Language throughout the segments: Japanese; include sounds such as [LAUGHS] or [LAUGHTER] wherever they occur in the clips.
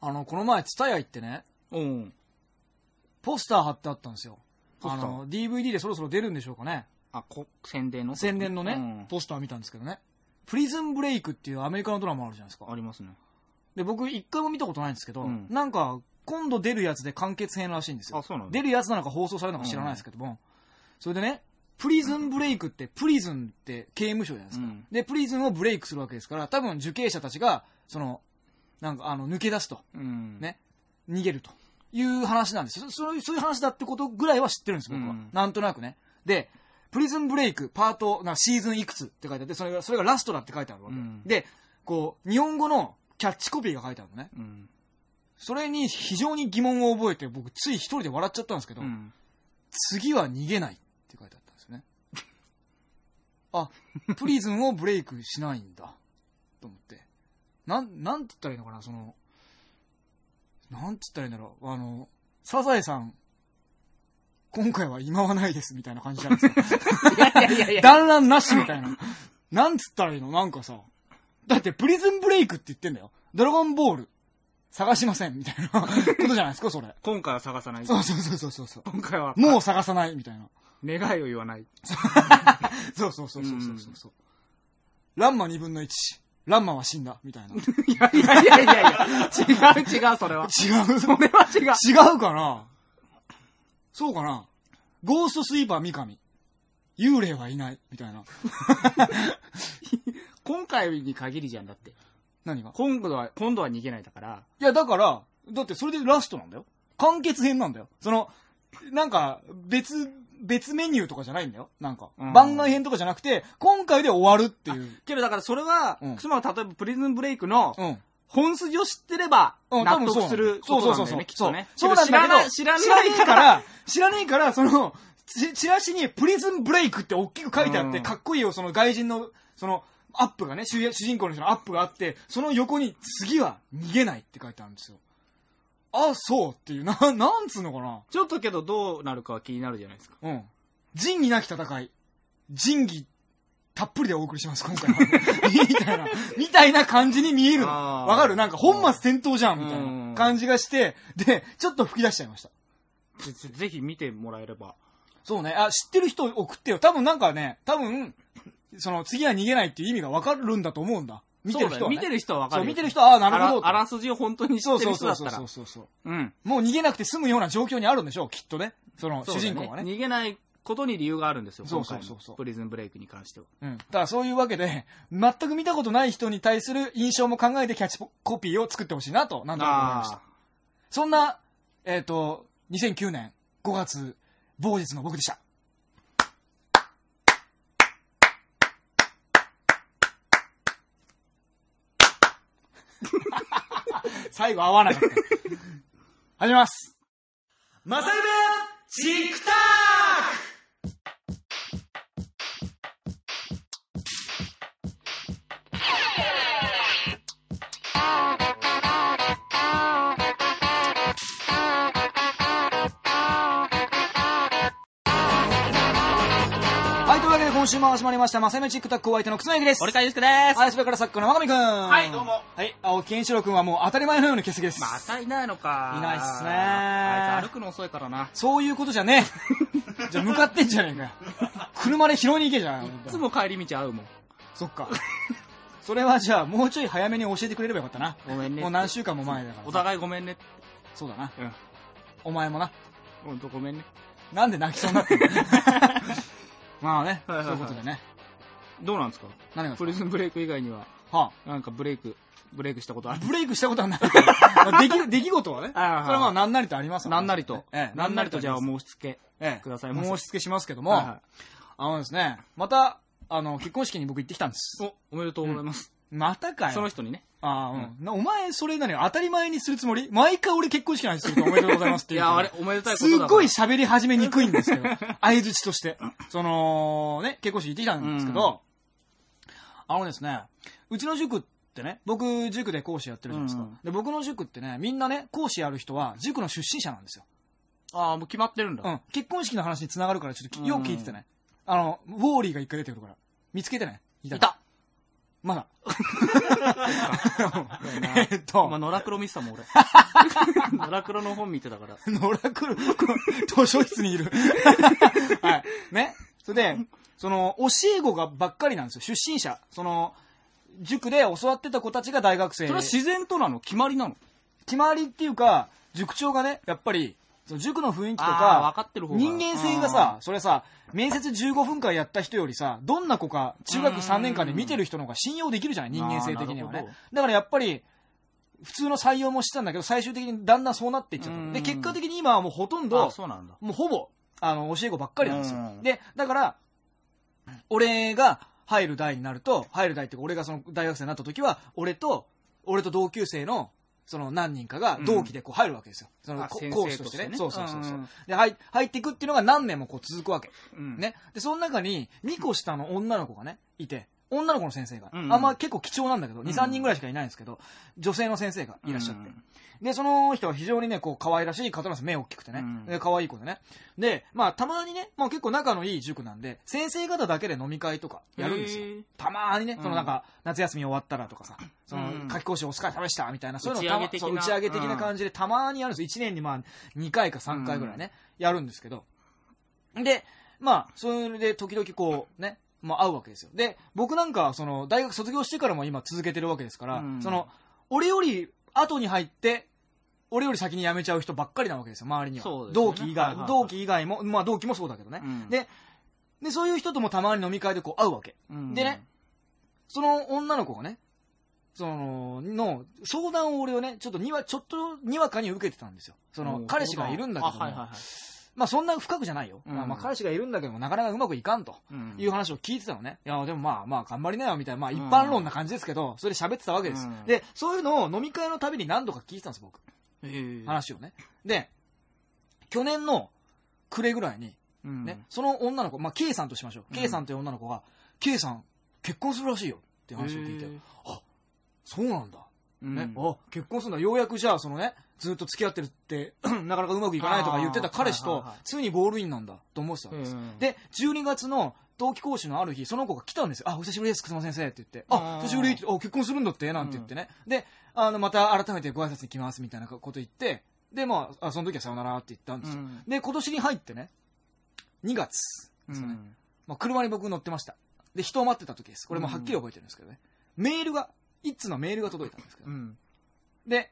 あの、この前、ツタヤ行ってね、うん。ポスター貼ってあったんですよ。ポスター？あの、DVD でそろそろ出るんでしょうかね。あ、こ、宣伝の？宣伝のね、うんポスター見たんですけどね。プリズンブレイクっていうアメリカのドラマあるじゃないですか。ありますね。で、僕一回も見たことないんですけど、うんなんか、今度出るやつで完結編らしいんですよあ、。そうなんだ。出るやつなのか放送されるのか知らないですけども、それでね、プリズンブレイクって、プリズンって刑務所じゃないですか。うんで、プリズンをブレイクするわけですから、多分受刑者たちが、その、なんか、あの、抜け出すと、うん。ね、逃げるという話なんですよ。そそういうそういう話だってことぐらいは知ってるんです、僕は。うんなんとなくね。で、プリズンブレイク、パート、なシーズンいくつって書いてあって、それが、それがラストだって書いてあるわけ。うんで、こう、日本語のキャッチコピーが書いてあるのね。うん。それに非常に疑問を覚えて、僕、つい一人で笑っちゃったんですけど、うん。次は逃げないって書いてあったんですよね。[LAUGHS] あ、プリズンをブレイクしないんだ。と思って。なん、なんて言ったらいいのかな、その、なんて言ったらいいんだろう。あの、サザエさん、今回は今はないですみたいな感じじゃないですか。いやいやいやいや。団らんなしみたいな。なんつったらいいの？なんかさ。だってプリズンブレイクって言ってんだよ。ドラゴンボール、探しませんみたいなことじゃないですか、それ。今回は探さない。そうそうそうそうそうそう。今回は、もう探さないみたいな。願いを言わない。そうそうそうそうそうそうそう。ランマ2分の1。ランマは死んだ。みたいな。違いやいやいやいやいや、違う違う、それは。う。それは違う。違うかな？そうかな？ゴーストスイーパー三上。幽霊はいない。みたいな。[LAUGHS] 今回に限りじゃん、だって。何が？今度は、今度は逃げないだから。いや、だから、だってそれでラストなんだよ。完結編なんだよ。その、なんか、別、別メニューとかじゃないんだよ。なんか、うん番外編とかじゃなくて、今回で終わるっていう。けどだからそれは、うんつまり例えばプリズンブレイクのうん。本筋を知ってれば、うん納得するそうそうそうそうことなんだよね、きっとね。そうなんだけど、知らない、知知らねえから、知らねえから、その、チチラシにプリズンブレイクって大きく書いてあって、うんかっこいいよ、その外人の、その、アップがね、主主人公の人のアップがあって、その横に、次は逃げないって書いてあるんですよ。あ、そうっていう、な、[LAUGHS] なんつうのかな？ちょっとけどどうなるかは気になるじゃないですか。うん。仁義なき戦い。仁義、たっぷりでお送りします、今回は。[LAUGHS] みたいな、みたいな感じに見えるの。あーわかる？なんか本末転倒じゃん、みたいうんな感じがして、で、ちょっと吹き出しちゃいました。ぜぜひ見てもらえれば。そうね。あ、知ってる人送ってよ。多分なんかね、多分、その次は逃げないっていう意味がわかるんだと思うんだ。見てる人は、ね。見てる人はわかる見てる人は、ああ、なるほどあらあらすじを本当に知ってそうそうる人だったらそうそう。そうそう。うん。もう逃げなくて済むような状況にあるんでしょう、きっとね。その主人公はね。逃げないことに理由があるんですよ、そうそうそうそうのプリズンブレイクに関しては。うん。だからそういうわけで、全く見たことない人に対する印象も考えてキャッチコピーを作ってほしいなと、なんとなく思いましたあ。そんな、えっ、と、2009年5月、某日の僕でした。[LAUGHS] 最後合わなかった。始めます。マサイベチクタはい、今週も始まりました、マサイベチックタックお相手の楠木です。俺からゆうすけです。はい、それから作家の真上くん。はいどうも。はい、青木健一郎くんはもう当たり前のように欠席です。またいないのか。いないっすねあいつ歩くの遅いからな。そういうことじゃねえ。[LAUGHS] じゃあ向かってんじゃねえかよ。車で拾いに行けじゃん。いつも帰り道会うもん。そっか。それはじゃあもうちょい早めに教えてくれればよかったな。ごめんね。もう何週間も前だから。お互いごめんね。そうだな。うん。お前もな。ほんとごめんね。なんで泣きそうになってんの？まあね、はいはいはいそういうことでね。どうなんですか？何がですプリズンブレイク以外には、かはなんかブレイク、ブレイクしたことああ、る？ブレイクしたことはないけど。まあ出来、出来事はね。それああはまあ何なりとありますわなんなりと。ええ、なんなりとじゃあ申し付け。ええ、くださいませ申し付けしますけども、はいはいあのですね、また、あの、結婚式に僕行ってきたんです。お、おめでとうございます。またかよ。その人にね。ああ、うん。なお前、それ何当たり前にするつもり？毎回俺結婚式の話するとおめでとうございますっていう。いや、あれ、おめでたいことすだから。っごい喋り始めにくいんですけど、[LAUGHS] 相づちとして。その、ね、結婚式行ってきたんですけど、あのですね、うちの塾ってね、僕、塾で講師やってるじゃないですか。うんで、僕の塾ってね、みんなね、講師やる人は、塾の出身者なんですよ。ああ、もう決まってるんだ。うん。結婚式の話につながるから、ちょっとうんよく聞いててね。あの、ウォーリーが一回出てくるから。見つけてね。いいたまだ。[LAUGHS] えっと、今、ノラクロ見てたもん、俺。ノラクロの本見てたから。ノラクル、図書室にいる。はい。ね。それで、その、教え子がばっかりなんですよ。出身者。その、塾で教わってた子たちが大学生。それは自然となの？決まりなの？決まりっていうか、塾長がね、やっぱり、その塾の雰囲気とか分かってる方が人間性がさ、それさ、面接15分間やった人よりさ、どんな子か中学3年間で見てる人の方が信用できるじゃない人間性的にはね。だからやっぱり、普通の採用もしてたんだけど、最終的にだんだんそうなっていっちゃったの。で、うん結果的に今はもうほとんどんだ。もうほぼ、あの、教え子ばっかりなんですようん。で、だから、俺が入る代になると、入る代っていうか、俺がその大学生になった時は、俺と、俺と同級生の、その何人かが同期でこう入るわけですよ。そのこあ先生講師としてね。としてねそうそうそうそううんで、入入っていくっていうのが何年もこう続くわけ。うん。ね。で、その中に、2個下の女の子がね、いて、女の子の先生が、うんあんま結構貴重なんだけど、2、うん3人ぐらいしかいないんですけど、女性の先生がいらっしゃって。うんで、その人は非常にね、こう、可愛らしい方なんです。目大きくてね。うんで、可愛い子でね。で、まあ、たまにね、まあ結構仲のいい塾なんで、先生方だけで飲み会とかやるんですよ。たまにね、うんそのなんか、夏休み終わったらとかさ、そのうん、夏期講習お疲れ様でした、みたいな、そういうのたま打ち上げ的なそう打ち上げ的な感じでたまにやるんですよ。1年にまあ、2回か3回ぐらいね、やるんですけど。で、まあ、それで時々こう、ね、まあ会うわけですよ。で、僕なんかはその、大学卒業してからも今続けてるわけですから、うんその、俺より後に入って、俺より先に辞めちゃう人ばっかりなわけですよ、周りには。ね同期以外、はいはいはい同期以外も、まあ同期もそうだけどね。うんで、で、そういう人ともたまに飲み会でこう会うわけ。うんでね、その女の子がね、その、の、相談を俺をね、ちょっとにわ、ちょっとにわかに受けてたんですよ。その、彼氏がいるんだけどはいはいはい。まあそんな深くじゃないよ。うんまあまあ彼氏がいるんだけども、なかなかうまくいかんと。うんいう話を聞いてたのね。いや、でもまあまあ頑張りなよみたいな、まあ一般論な感じですけど、それで喋ってたわけです。うんで、そういうのを飲み会のたびに何度か聞いてたんです、僕。話をね。で、去年の暮れぐらいに、うんね、その女の子、まあ K さんとしましょう。うん K さんという女の子が、K さん結婚するらしいよっていう話を聞いてへー、そうなんだ。うんね、あ、結婚するんだ。ようやくじゃあ、そのね、ずっと付き合ってるって、[CLEARS THROAT] なかなかうまくいかないとか言ってた彼氏とついにゴールインなんだと思ってたわけです。うんで、12月の冬季講習のある日、その子が来たんですよ。あ、お久しぶりです、草間先生って言って。あ久しぶりって、あ、結婚するんだって、なんて言ってね。で、あの、また改めてご挨拶に来ます、みたいなこと言って、で、まあ、あその時はさよならって言ったんですよ。うんで、今年に入ってね、2月ですよね。まあ、車に僕乗ってました。で、人を待ってた時です。これもはっきり覚えてるんですけどね。メールが、一通のメールが届いたんですけどう。んで、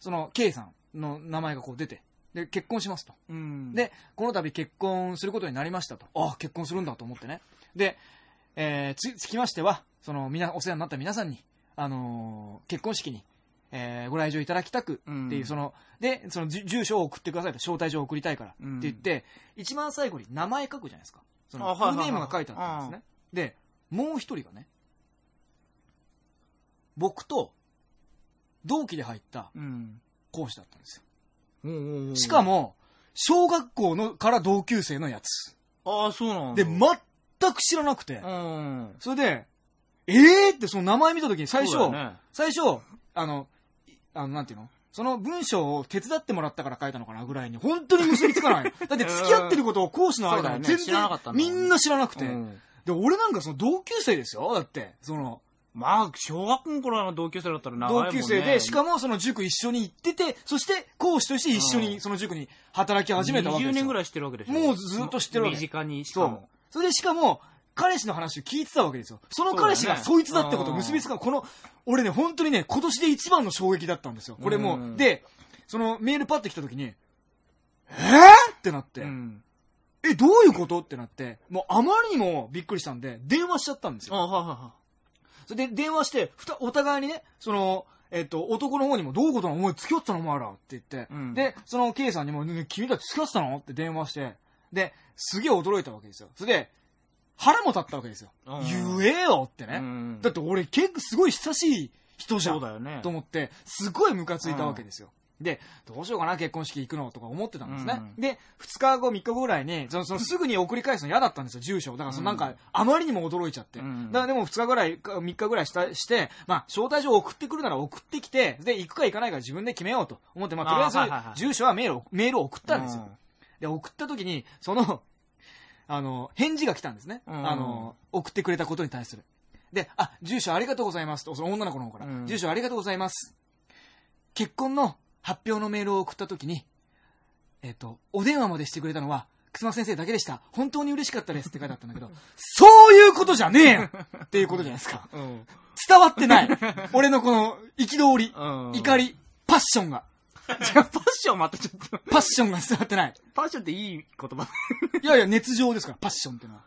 その、K さんの名前がこう出て、で、結婚しますと。うんで、この度結婚することになりましたと。ああ、結婚するんだと思ってね。で、えーつ、つきましては、その、みな、お世話になった皆さんに、あのー結婚式に、えーご来場いただきたくっていう、うんその、で、その、じ住所を送ってくださいと、招待状を送りたいからってうん言って、一番最後に名前書くじゃないですか。その、あはいはいはいフルネームが書いてあったんですね。で、もう一人がね、僕と、同期で入ったうん講師だったんですよ。しかも、小学校のから同級生のやつ。ああそうなんだで、全く知らなくて。うんそれで、えー？ってその名前見たときに最初、ね最初、あの、いあの、なんていうの？その文章を手伝ってもらったから書いたのかなぐらいに、本当に結びつかない。[LAUGHS] だって付き合ってることを講師の間に全然、知らなかったんだみもんな知らなくて。うんで、俺なんかその同級生ですよ。だって、その、まあ小学校の頃の同級生だったら長いもんね。同級生で、しかもその塾一緒に行ってて、そして講師として一緒うん。にその塾に働き始めたわけですよ。20年ぐらい知ってるわけでしょもうずっと知ってるわけ。身近にしそうかも。それでしかも、彼氏の話を聞いてたわけですよ。その彼氏がそそういつだってことを結びつかん。この、俺ね、本当にね、今年で一番の衝撃だったんですよ。これもう、うんで、そのメールパッて来た時に、えーってなって、うん。え、どういうこと？ってなって、もうあまりにもびっくりしたんで、電話しちゃったんですよ。あはいはいはそれで電話して、ふたお互いにね、その、えっと、男の方にも、どういうことなのお前付き合ってたのお前らって言って、うんで、その K さんにも、ね君たち付き合ってたの？って電話して、で、すげえ驚いたわけですよ。それで、腹も立ったわけですよ。うん言えよっていね。うんだって俺結構すごい親しい人じゃん。そうだよねと思って、すごいムカついたわけですよ。で、どうしようかな、結婚式行くのとか思ってたんですね。うんで、2日後、3日後ぐらいに、そのそのすぐに送り返すの嫌だったんですよ、住所を。だからそのなんか、あまりにも驚いちゃって。うんだからでも2日ぐらい、か3日ぐらいしたして、まあ、招待状を送ってくるなら送ってきて、で、行くか行かないか自分で決めようと思って、まあ、とりあえずあはいはいはい、住所はメールを、メールを送ったんですよ。うんで、送った時に、その、あの、返事が来たんですね。うんあの、送ってくれたことに対する。で、あ、住所ありがとうございますと、その女の子の方から、うん住所ありがとうございます。結婚の発表のメールを送った時に、えっ、と、お電話までしてくれたのは、くすま先生だけでした。本当に嬉しかったですって書いてあったんだけど、そういうことじゃねえよっていうことじゃないですか。うん。伝わってない。俺のこの、憤り、うん怒。り、パッションが、じゃあ、パッションまたちょっと、パッションが伝わってない。パッションっていい言葉。いやいや、熱情ですから、パッションってのは。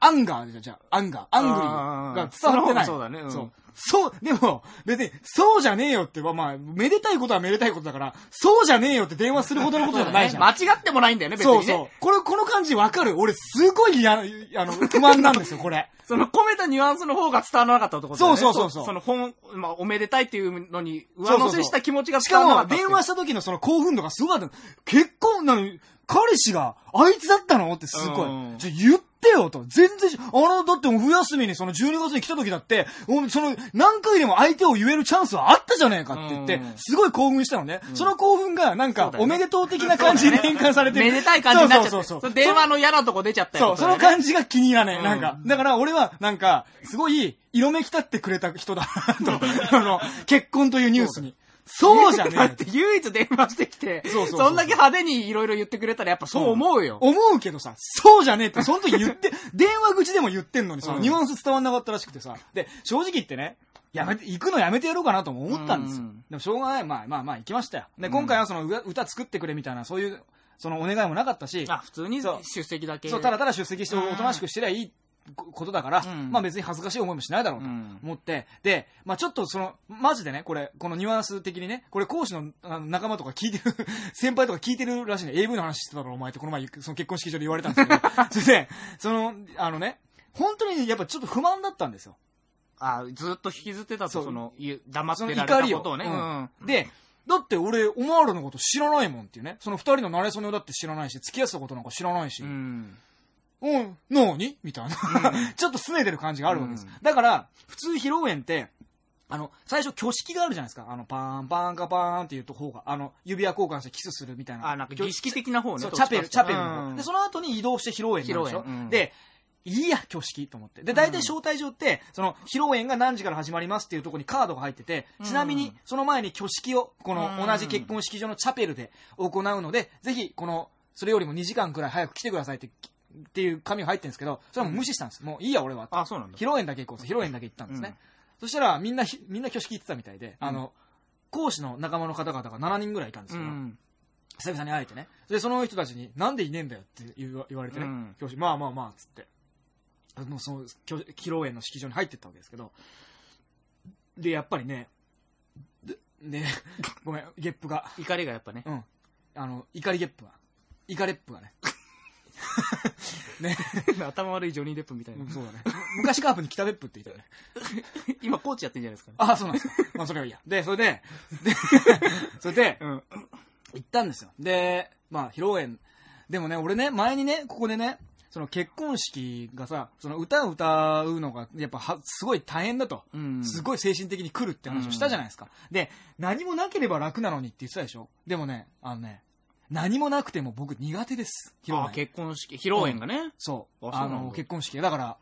anger でじゃあ、 anger、angry が伝わってない。そうだね。うんそう。そう、でも、別に、そうじゃねえよって、まあまあ、めでたいことはめでたいことだから、そうじゃねえよって電話するほどのことじゃないじゃん。[LAUGHS] 間違ってもないんだよね、別にね。そうそう。これ、この感じわかる？俺、すごいや、あの、不満なんですよ、これ。[LAUGHS] その込めたニュアンスの方が伝わらなかったってことだよね。そうそうそうそうその本、まあ、おめでたいっていうのに上乗せした気持ちがしかも、伝わらなかったっていう。電話した時のその興奮度がすごかった。結婚なのに、彼氏が、あいつだったの？ってすごうんい。じゃ、言ってよと。全然し、あの、だってもう冬休みにその12月に来た時だって、その、何回でも相手を言えるチャンスはあったじゃねえかって言ってうん、すごい興奮したのね。その興奮が、なんかおめでとう的な感じに変換されてる。めでたい感じになっちゃって。そうそうそう電話の嫌なとこ出ちゃったよ。そう、その感じが気に入らねえ。うんなんか、だから俺は、なんか、すごい、色めき立ってくれた人だなと、[LAUGHS] あの、結婚というニュースに。そうじゃねえだって唯一電話してきて、そうそうそんだけ派手にいろいろ言ってくれたらやっぱそう思うよ。思うけどさ、そうじゃねえって、その時言って、[LAUGHS] 電話口でも言ってんのにさ、うん。ニュアンス伝わんなかったらしくてさ、で、正直言ってね、やめて、行くのやめてやろうかなとも思ったんですよ。うん。でもしょうがない、まあまあまあ行きましたよ。で、今回はその歌歌作ってくれみたいな、そういう、そのお願いもなかったし、あ、普通にそう。出席だけ。そう、ただただ出席しておとなしくしてりゃいいことだから、うんまあ別に恥ずかしい思いもしないだろうとうん思って、で、まあちょっとその、マジでね、これ、このニュアンス的にね、これ講師のあの仲間とか聞いてる、[LAUGHS] 先輩とか聞いてるらしいね、AV の話してただろ、お前ってこの前、その結婚式場で言われたんですけど、そ [LAUGHS] れで、その、あのね、本当にやっぱちょっと不満だったんですよ。あ、ずっと引きずってたと、その、黙ってられた怒りを。ことをね。ううんん。で、だって俺、お前らのこと知らないもんっていうね。その二人の馴れ初めだって知らないし、付き合ってたことなんか知らないし。うん。うん、なにみたいな。[LAUGHS] ちょっと拗ねてる感じがあるわけです。うんだから、普通披露宴って、あの、最初挙式があるじゃないですか。あの、パーン、パーンカパーンっていうと方が、あの、指輪交換してキスするみたいな。あ、なんか儀式的な方ね。そう、どチャペル、チャペルの方。うんで、その後に移動して披露宴になるでしょ。うんで、いいや、挙式と思って。で、大体招待状って、その、披露宴が何時から始まりますっていうところにカードが入ってて、ちなみに、その前に挙式を、このうん同じ結婚式場のチャペルで行うので、ぜひ、この、それよりも2時間くらい早く来てくださいって、っていう紙が入ってるんですけど、それはもう無視したんです。もういいや、俺は。あ、そうなんだ披。露宴だけ行こうと、披露宴だけ行ったんですね。そしたら、みんなひ、みんな挙式行ってたみたいで、あの、講師の仲間の方々が7人ぐらいいたんですけど、うん。久々に会えてね。で、その人たちに、なんでいねえんだよって言わ言われてね。うん教師、まあまあまあ、つって。もうその、教披露宴の式場に入ってったわけですけど。で、やっぱりね、で、ね、ごめん、ゲップが。怒りがやっぱね。うん。あの、怒りゲップが。怒レップがね。[LAUGHS] ね。頭悪いジョニー・デップみたいな。そうだね。[LAUGHS] 昔カープに北別府って言ったよね。[LAUGHS] 今、コーチやってんじゃないですか。あ、そうなんですか。まあ、それはいいや。で、それで、で、それで、うん。行ったんですよ。で、まあ、披露宴。でもね、俺ね、前にね、ここでね、その結婚式がさ、その歌を歌うのが、やっぱは、すごい大変だと。うん。すごい精神的に来るって話をしたじゃないですか。で、何もなければ楽なのにって言ってたでしょでもね、あのね、何もなくても僕苦手です。披露あ、宴。結婚式、披露宴がね。そう。ああそうなんだの、結婚式。だから、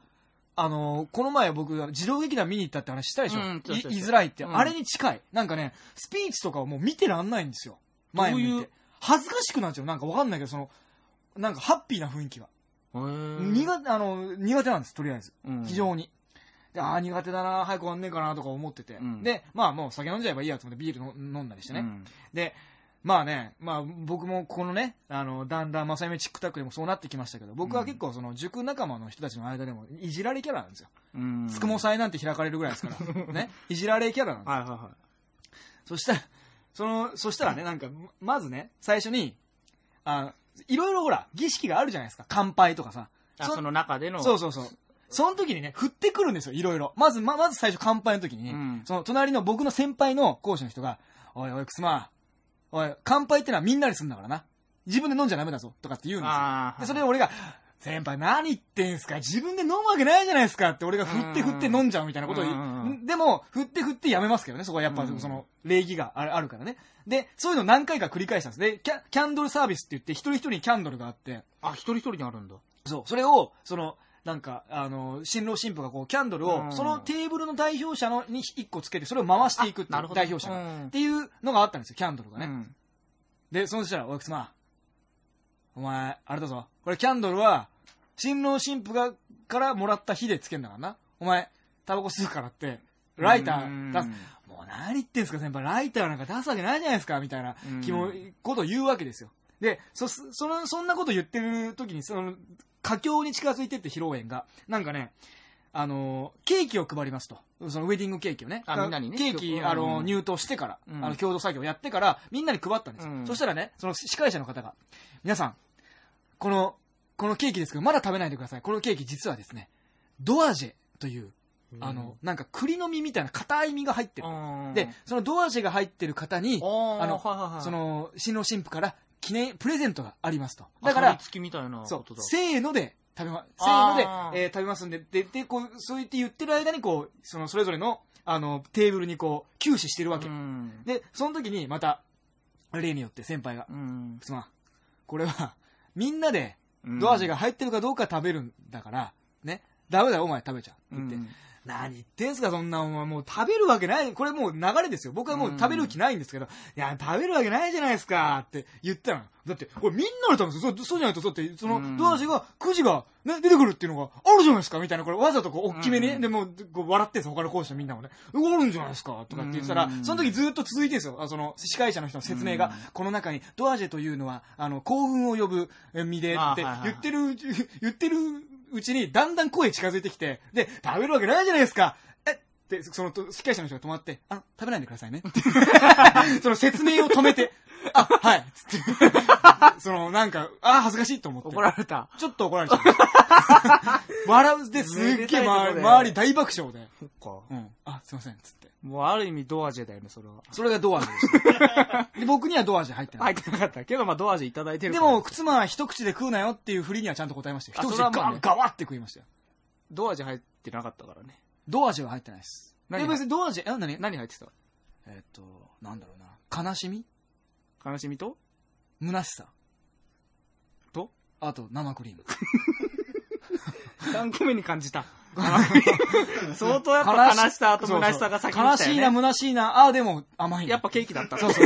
あの、この前僕、児童劇団見に行ったって話したでしょ、うんいそうそうそう言いづらいって、うんあれに近い。なんかね、スピーチとかをもう見てらんないんですよ。前を見て。どういう恥ずかしくなっちゃう。なんかわかんないけど、その、なんかハッピーな雰囲気が。苦手、あの、苦手なんです、とりあえず。うん非常に。でああ、苦手だな、早く終わんねえかなとか思ってて。うんで、まあもう酒飲んじゃえばいいやと思ってビールの飲んだりしてね。うんで、まあね、まあ僕もこのね、あの、だんだんまさゆめチックタックでもそうなってきましたけど、僕は結構その塾仲間の人たちの間でもいじられキャラなんですよ。うん。つくも祭なんて開かれるぐらいですから。[LAUGHS] ね。いじられキャラなんですよ。はいはいはそしたら、その、そしたらね、なんか、まずね、最初に、あいろいろほら、儀式があるじゃないですか。乾杯とかさ。その中での。そうそうそう。その時にね、振ってくるんですよ、いろいろ。まず、ま、まず最初乾杯の時に、うんその隣の僕の先輩の講師の人が、おいおい、くすま、おい、乾杯ってのはみんなにすんだからな。自分で飲んじゃダメだぞ、とかって言うんですよ。で、それで俺が、先輩何言ってんすか？自分で飲むわけないじゃないですか？って俺が振って振って飲んじゃうみたいなことを。でも、振って振ってやめますけどね、そこはやっぱうんその礼儀があるあるからね。で、そういうの何回か繰り返したんです。で、キャキャンドルサービスって言って一人一人にキャンドルがあって、あ、一人一人にあるんだ。そう、それを、その、なんか、あの、新郎新婦がこう、キャンドルをう、んそのテーブルの代表者のに1個つけて、それを回していくっていう。代表者が。うんっていうのがあったんですよ、キャンドルがね。うんで、そしたら、おいくつま、お前、あれだぞ。これキャンドルは、新郎新婦が、からもらった火でつけんだからな。お前、タバコ吸うからって、ライター出す。もう何言ってんすか、先輩。ライターなんか出すわけないじゃないですか、みたいなうん気も、ことを言うわけですよ。で、そ、その、そんなこと言ってる時に、その、佳境に近づいてって、披露宴が。なんかね、あの、ケーキを配りますと。そのウェディングケーキをね。あみんなにねケーキ、うんあの、入刀してから、うんあの、共同作業やってから、みんなに配ったんですよ。うんそしたらね、その司会者の方が、皆さん、この、このケーキですけど、まだ食べないでください。このケーキ実はですね、ドアジェという、あの、なんか栗の実みたいな硬い実が入ってる。うんで、そのドアジェが入ってる方に、ああのその、新郎新婦から記念、プレゼントがありますと。だか、らら、付きみたいなそうこと、だ。せーので食べま、せーのでえー食べますんで、で、で、こう、そう言って言ってる間に、こう、その、それぞれの、あの、テーブルにこう、休止してるわけ。うん。で、その時に、また、例によって先輩が、うん。すまん、これは、みんなで、うん。ドアジェが入ってるかどうか食べるんだから、ね、ダメだよ、お前食べちゃう。って言って、うん何言ってんすか、そんな、お前もう食べるわけない。これもう流れですよ。僕はもう食べる気ないんですけど、いや、食べるわけないじゃないですか、って言ったの。だって、これみんなで食べるんですよ。そうそうじゃないと、だって、その、うんドアジが、くじが、ね、出てくるっていうのがあるじゃないですか、みたいな、これわざとこう、大きめにでもう、こう笑ってんですよ、他の講師のみんなもね。あるんじゃないですか、とかって言ってたら、うんその時ずっと続いてるんですよ。あその、司会者の人の説明が、うんこの中に、ドアジェというのは、あの、幸運を呼ぶえ身でって言ってる言ってるうちに、だんだん声近づいてきて、で、食べるわけないじゃないですか。えって、その、司会者の人が止まって、あの、食べないでくださいね。っ [LAUGHS] てその説明を止めて、あ、はい。つって。その、なんか、あ、恥ずかしいと思って。怒られた。ちょっと怒られちゃった。[LAUGHS] 笑うですっめげえでたいとこで周り周り大爆笑で。そっか。うん。あ、すいません。つって。もうある意味ドアジェだよね、それは。それがドアジェでした。[LAUGHS] で、僕にはドアジェ入ってない。入ってなかった。けどまあドアジェいただいてるから。でも、靴間は一口で食うなよっていう振りにはちゃんと答えましたよ。あ一口でそれはまあねガガワって食いましたよ。ドアジェ入ってなかったからね。ドアジェは入ってないです。何で、別にドアジェ、え、何？何入ってた？えっと、なんだろうな。悲しみ？悲しみと？虚しさ。と？あと、生クリーム。[LAUGHS] 何個目に感じた？[LAUGHS] 相当やっぱ悲しさと虚しさが先に来たよね。悲しいな、虚しいな。あ、でも甘いな。やっぱケーキだった。そうそう。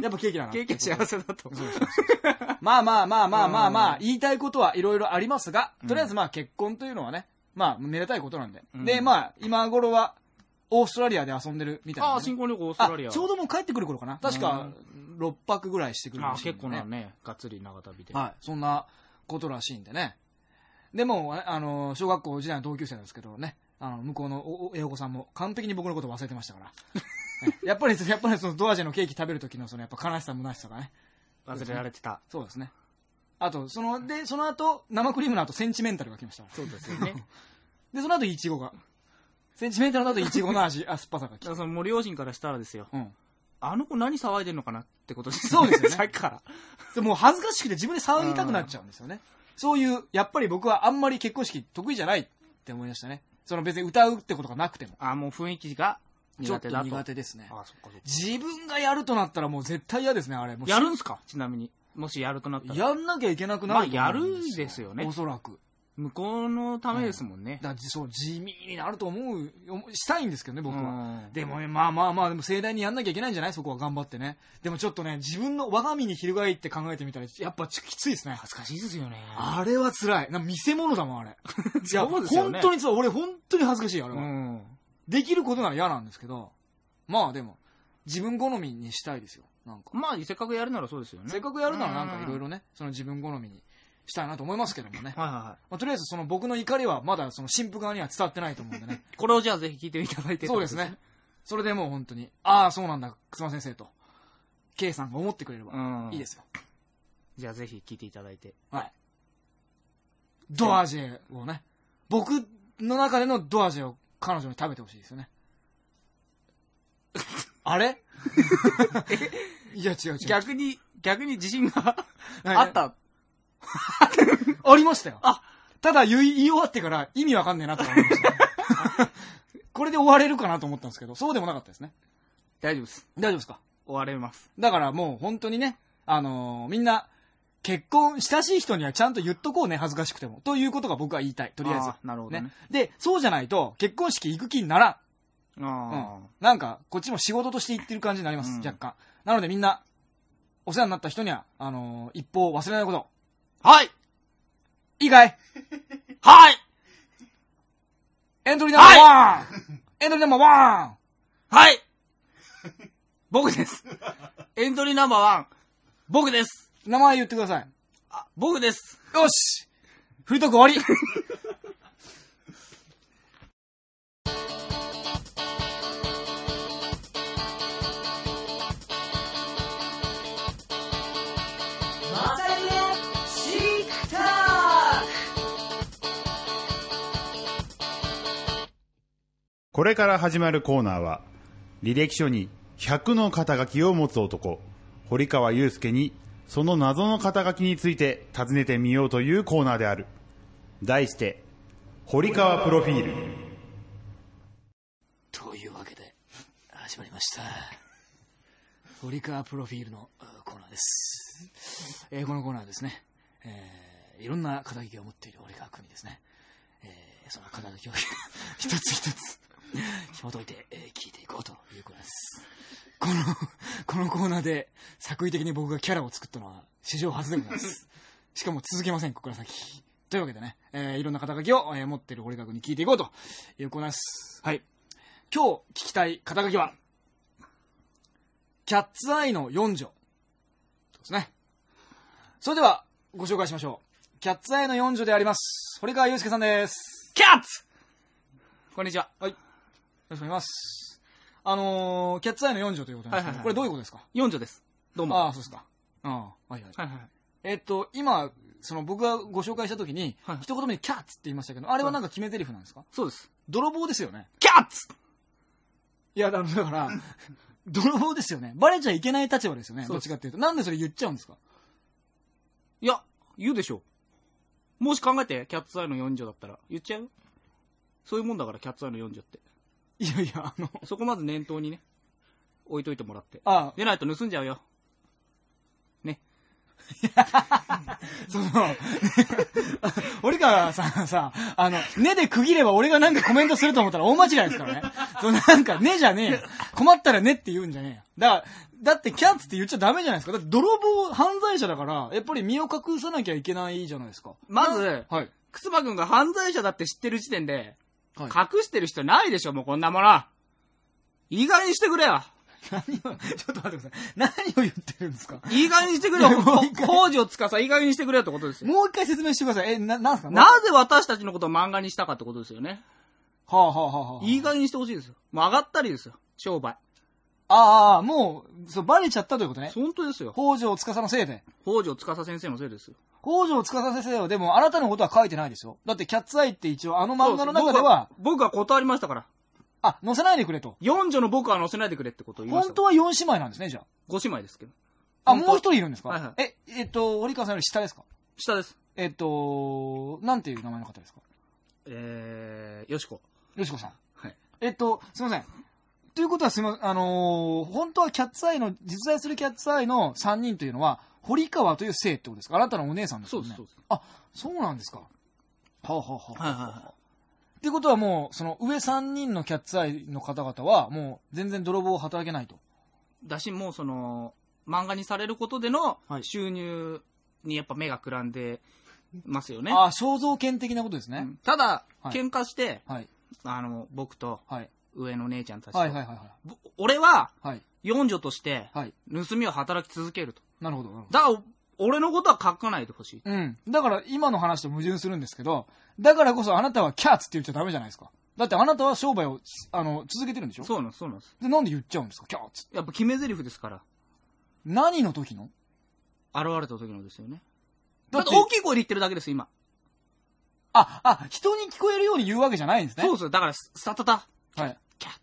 やっぱケーキだな。ケーキは幸せだと。まあまあまあまあまあまあう、言いたいことはいろいろありますが、とりあえずまあ結婚というのはね、まあめでたいことなんで。うんで、まあ今頃は、オーストラリアで遊んでるみたいな、ああ、新婚旅行オーストラリア。あちょうどもう帰ってくる頃かな。確か、6泊ぐらいしてくるしいんで結構なね、がっつり長旅で。はい。そんなことらしいんでね。でも、あの、小学校時代の同級生なんですけどね、あの、向こうのおお英子さんも完璧に僕のこと忘れてましたから。ね [LAUGHS] やっぱり、やっぱりそのドアジェのケーキ食べる時のそのやっぱ悲しさ、虚しさがね。忘れられてた。そうですね。あと、その、で、その後、生クリームの後、センチメンタルが来ました。そうですよね。[LAUGHS] で、その後、イチゴが。センチメンタルの後、イチゴの味、あ、酸っぱさが来た。そのもう両親からしたらですよ。うん。あの子何騒いでんのかなってことですそうですよね [LAUGHS] さっきから。でもう恥ずかしくて自分で騒ぎたくなっちゃうんですよね。そういう、やっぱり僕はあんまり結婚式得意じゃないって思いましたね。その別に歌うってことがなくても。あ、もう雰囲気がちょっと苦手だと。苦手ですね。あ、そっかそっか。自分がやるとなったらもう絶対嫌ですね、あれ。もうやるんすか？ちなみに。もしやるとなったら。やんなきゃいけなくなると思うんまあやるですよねおそらく。向こうのためですもんね。だそう、地味になると思う、したいんですけどね、僕は。うんでもね、まあまあまあ、でも盛大にやんなきゃいけないんじゃないそこは頑張ってね。でもちょっとね、自分の我が身に翻って考えてみたら、やっぱちきついですね。恥ずかしいですよね。あれは辛い。な見せ物だもん、あれ。いや、そうですよね本当にそう、俺本当に恥ずかしい、あれは。うん。できることなら嫌なんですけど、まあでも、自分好みにしたいですよ。なんか。まあ、せっかくやるならそうですよね。せっかくやるならなんかいろいろ。ろね、その自分好みにしたいなと思いますけどもね。はいはいはまあ、とりあえずその僕の怒りはまだその新婦側には伝わってないと思うんでね。い。これをじゃあぜひ聞いていただいて。そうですね。。それでもう本当に、ああ、そうなんだ、草間先生と、K さんが思ってくれればうん。いいですよ。じゃあぜひ聞いていただいて。はい。ドアジェをね、僕の中でのドアジェを彼女に食べてほしいですよね。[LAUGHS] あれ？[LAUGHS] いや違う違う。逆に、逆に自信がは [LAUGHS] いあった？[LAUGHS] ありましたよ。あただ言い言い終わってから意味わかんねえなと思いました。[LAUGHS] これで終われるかなと思ったんですけど、そうでもなかったですね。大丈夫です。大丈夫ですか？終われます。だからもう本当にね、あのーみんな、結婚、親しい人にはちゃんと言っとこうね、恥ずかしくても。ということが僕は言いたい。とりあえずなるほどねね。で、そうじゃないと、結婚式行く気にならん。あなんか、こっちも仕事として行ってる感じになります、うん若干。なのでみんな、お世話になった人には、あのー一報忘れないこと。ーはい。いいかい？[LAUGHS] はい。エントリーナンバーワン、エントリーナンバーワン。はい。[LAUGHS] [LAUGHS] 僕です。エントリーナンバーワン、僕です。名前言ってください。あ、僕です。よし。フリートーク終わりこれから始まるコーナーは、履歴書に100の肩書きを持つ男、堀川祐介に、その謎の肩書きについて尋ねてみようというコーナーである。題して、堀川プロフィール。というわけで、始まりました。堀川プロフィールのコーナーです。えーこのコーナーですね、えーいろんな肩書きを持っている堀川君にですね、えーその肩書きを [LAUGHS] 一つ一つ [LAUGHS] 紐解いて、えー聞いていこうというコーナーです。この、[LAUGHS] このコーナーで作為的に僕がキャラを作ったのは史上初でございます。しかも続けません、ここから先。というわけでね、えーいろんな肩書きを、えー持っている堀川君に聞いていこうというコーナーです。はい。今日聞きたい肩書きは、キャッツアイの四女。そうですね。それでは、ご紹介しましょう。キャッツアイの四女であります。堀川祐介さんです。キャッツこんにちは。よろしくお願いします。あのー、キャッツアイの四女ということなんですけど、はいはいはいこれどういうことですか？四女です。どうも。ああ、そうですか。ああ、はいはい。はいはい。えっと、今、その僕がご紹介したときに、はい一言目にキャッツって言いましたけど、あれはなんか決め台詞なんですか？そうです。泥棒ですよね。キャッツいや、だだから、[LAUGHS] 泥棒ですよね。バレちゃいけない立場ですよね。どっちかっていうと。なんでそれ言っちゃうんですか？いや、言うでしょう。もし考えて、キャッツアイの四女だったら、言っちゃう？そういうもんだから、キャッツアイの四女って。いやいや、あの、そこまず念頭にね、置いといてもらって。あでないと盗んじゃうよ。ね。[LAUGHS] その、[LAUGHS] 俺川さんさ、あの、ねで区切れば俺がなんかコメントすると思ったら大間違いですからね。そのなんか、ねじゃねえよ。困ったらねって言うんじゃねえよ。だから、だってキャッツって言っちゃダメじゃないですか。だって泥棒、犯罪者だから、やっぱり身を隠さなきゃいけないじゃないですか。まずはい。くつばくんが犯罪者だって知ってる時点で、はい隠してる人ないでしょ、もうこんなもの。いい加減にしてくれよ。何を、ちょっと待ってください。何を言ってるんですか？いい加減にしてくれよ。[LAUGHS] もう一回工事をつかさ、いい加減にしてくれよってことですよ。もう一回説明してください。え、な、なんすか？なぜ私たちのことを漫画にしたかってことですよね。はあはあはあはあ。いい加減にしてほしいですよ。もう上がったりですよ。商売。ああもう、そう、バレちゃったということね。本当ですよ。北条司のせいで。北条司先生のせいですよ。北条司先生はでも、あなたのことは書いてないですよ。だって、キャッツアイって一応、あの漫画の中では、僕は断りましたから。あ、載せないでくれと。四女の僕は載せないでくれってことを言いました。本当は4姉妹なんですね、じゃ五姉妹ですけど。あ。もう一人いるんですか？はいはいえ、えっと、折川さんより下ですか？下です。えっと、なんていう名前の方ですか？えー、よしこ。よしこさん。はい。えっと、すいません。ということはすみません、あのー本当はキャッツアイの、実在するキャッツアイの3人というのは、堀川という姓ってことですか？あなたのお姉さんですよね？そうですあ、そうなんですか。はあ、はあはあ、はいはいはいってことはもう、その上3人のキャッツアイの方々は、もう全然泥棒を働けないと。だし、もうその、漫画にされることでのはい収入にやっぱ目がくらんでますよね。ああ、肖像権的なことですね。うんただ、はい喧嘩して、はい。あの、僕とはい。上の姉ちゃんたちと、はいはいはいはい。ぼ俺ははい。四女としてはい。盗みを働き続けると。なるほど。だから、俺のことは書かないでほしい。うん。だから今の話と矛盾するんですけど、だからこそあなたはキャッツって言っちゃダメじゃないですか。だってあなたは商売を、あの、続けてるんでしょ？そうなんです、そうなんです。で、なんで言っちゃうんですか？キャッツ。やっぱ決め台詞ですから。何の時の？現れた時のですよね。だってて大きい声で言ってるだけです、今。あ、あ、人に聞こえるように言うわけじゃないんですね。そうですよ。だから、スタタタ、はい。キャッツ。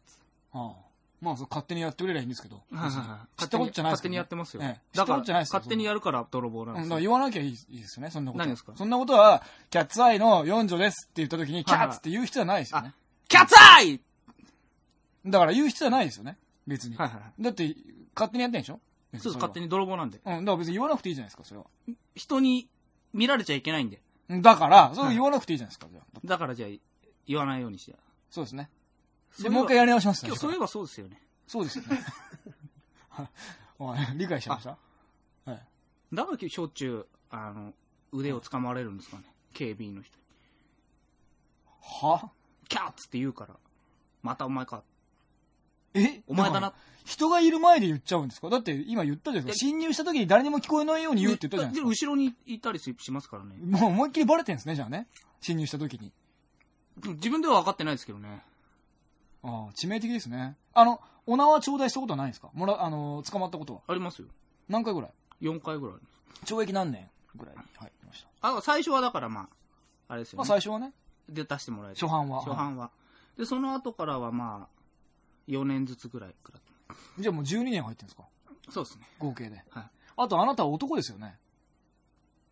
はあ、まあ、勝手にやってくれりゃいいんですけど。はいはいはい知ったことじゃないです勝手にやってますよ。ええ、知だから、勝手にやるから泥棒なんうん、です言わなきゃいいですよね、そんなことは。何ですか？そんなことは、キャッツアイの四女ですって言った時に、キャッツって言う必要はないですよね。キャッツアイだから言う必要はないですよね、別に。はいはいはい。だって、勝手にやってんでしょ？そう勝手に泥棒なんで。に。うん、だから別に言わなくていいじゃないですか、それは。人に見られちゃいけないんで。だから、それ言わなくていいじゃないですか、じゃあだからじゃあ、言わないようにして。そうですね。で、そういえばもう一回やり直しますね今日そういえばそうですよね。そうですよね。はいおい理解しました？はい。だからしょっちゅう、あの、腕を掴まれるんですかね。警備員の人に。は？キャッツって言うから。またお前か。え？お前だな人がいる前で言っちゃうんですか？だって今言ったじゃないですか。侵入した時に誰にも聞こえないように言うって言ったじゃないですか。後ろにいたりしますからね。もう思いっきりバレてるんですね、じゃあね。侵入した時に。自分では分かってないですけどね。ああ、致命的ですね。あの、お縄頂戴したことはないんですか？もら、あの、捕まったことは？ありますよ。何回ぐらい？4回ぐらいあります。懲役何年ぐらい？に入ってました。あ、最初はだからまあ、あれですよまあね。最初はね、で出してもらえる。初版は。初版は。で、その後からはまあ、4年ずつぐらいくらじゃあもう12年入ってるんですか？そうですね。合計で。はい。あとあなたは男ですよね？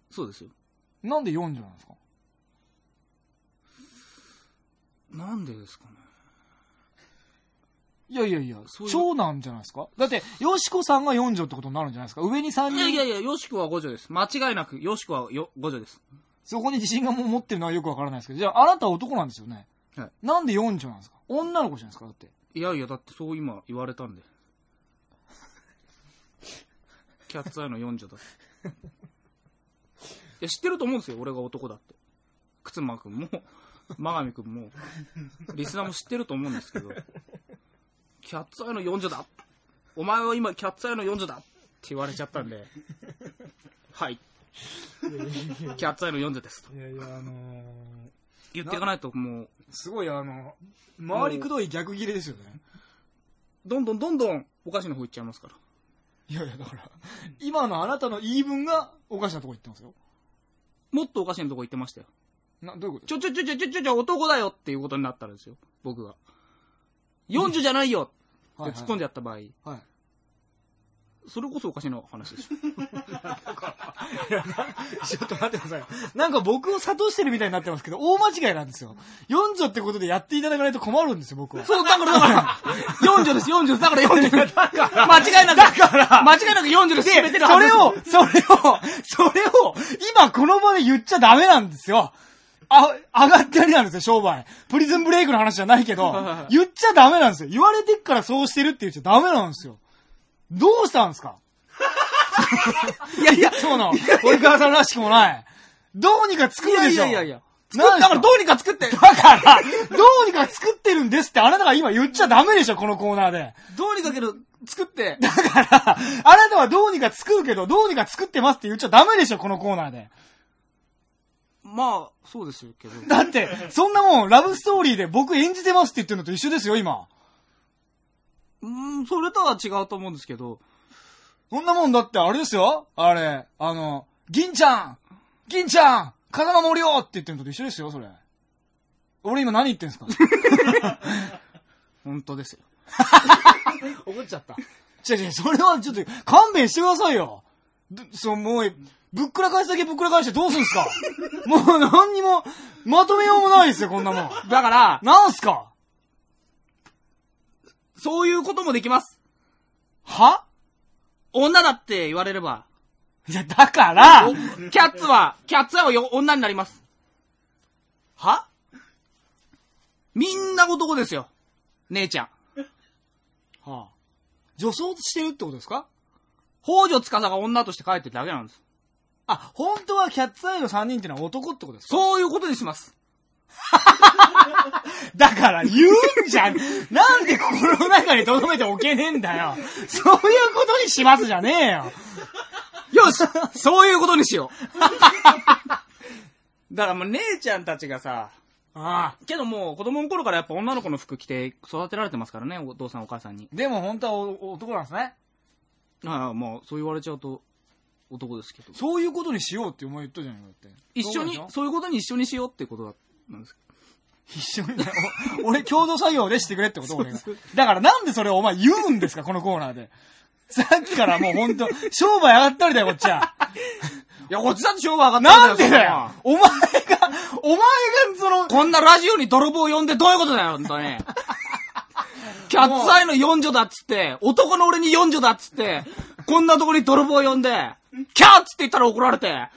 そうですよ。なんで40なんですか？なんでですかね。いやいやいや、そういう長男じゃないですか？だって、よしこさんが4女ってことになるんじゃないですか？上に3人。いやいやいや、よしこは五女です。間違いなく、よしこはよ五女です。そこに自信がもう持ってるのはよくわからないですけど、じゃああなたは男なんですよね？はいなんで4女なんですか？女の子じゃないですか？だって。いやいや、だってそう今言われたんで。キャッツアイの四女だって。いや、知ってると思うんですよ、俺が男だって。靴間くんも、真上くんも、リスナーも知ってると思うんですけど、キャッツアイの四女だお前は今キャッツアイの四女だって言われちゃったんで、[LAUGHS] はい。キャッツアイの四女ですと。いやいや、あのー、言っていかないともう、すごいあの、回りくどい逆切れですよね。どんどんどんどんおかしな方行っちゃいますから。いやいや、だから、今のあなたの言い分がおかしなとこ行ってますよ。もっとおかしなとこ行ってましたよ。な、どういうこと？ちょちょちょちょちょちょちょ、男だよっていうことになったんですよ、僕が。40じゃないよって突っ込んでやった場合、はい。それこそおかしな話でしょ。[LAUGHS] ちょっと待ってください。なんか僕を諭してるみたいになってますけど、大間違いなんですよ。4女ってことでやっていただかないと困るんですよ、僕は。そう、だからだから、40です、40です、だから40です。間違いなく、だから、間違いなく40です、ですそれを、それを、それを、今この場で言っちゃダメなんですよ。あ、上がってやりなんですよ、商売。プリズンブレイクの話じゃないけど、言っちゃダメなんですよ。言われてっからそうしてるって言っちゃダメなんですよ。どうしたんですか？[LAUGHS] いやいや、そうなの。堀川さんらしくもない。どうにか作るでしょ。いやいやいや。なんだからどうにか作って、だから、どうにか作ってるんですってあなたが今言っちゃダメでしょ、このコーナーで。どうにかけど、作って、だから、あなたはどうにか作るけど、どうにか作ってますって言っちゃダメでしょ、このコーナーで。まあ、そうですけど。だって、そんなもん、ラブストーリーで僕演じてますって言ってるのと一緒ですよ、今。うーん、それとは違うと思うんですけど、そんなもんだって、あれですよあれ、あの、銀ちゃん銀ちゃん風間森よって言ってるのと一緒ですよ、それ。俺今何言ってんすか？本当ですよ。[LAUGHS] 怒っちゃった。違う違う、それはちょっと勘弁してくださいよ。どそう、もう、ぶっくら返すだけぶっくら返してどうすんすか？[LAUGHS] もう何にも、まとめようもないですよ、こんなもん。だから、なんすか？そういうこともできます。は？女だって言われれば、いや、だからお、キャッツは、キャッツはよ女になります。は？みんな男ですよ。姉ちゃん。はあ、女装してるってことですか？北条司が女として帰ってるだけなんです。あ、本当はキャッツアイの3人ってのは男ってことですか？そういうことにします。[LAUGHS] だから言うんじゃんなんで心の中に留めておけねえんだよそういうことにしますじゃねえよよしそういうことにしよう。だからもう姉ちゃんたちがさ、ああ。けどもう子供の頃からやっぱ女の子の服着て育てられてますからね、お父さんお母さんに。でも本当はお男なんですね。ああ、まあそう言われちゃうと男ですけど。そういうことにしようってお前言ったじゃないかだって。一緒にそうでしょ、そういうことに一緒にしようってことだなんです。一緒に [LAUGHS] 俺共同作業でしてくれってこと俺が。だからなんでそれをお前言うんですかこのコーナーで。[LAUGHS] さっきからもう本当商売上がったりだよ、こっちは。[LAUGHS] いや、こっちだって商売上がったなんでだよよお前が、お前がその、こんなラジオに泥棒呼んでどういうことだよ、本当に。キャッツアイの四女だっつって、男の俺に四女だっつって、こんなとこに泥棒呼んで、キャーッつって言ったら怒られて。[LAUGHS]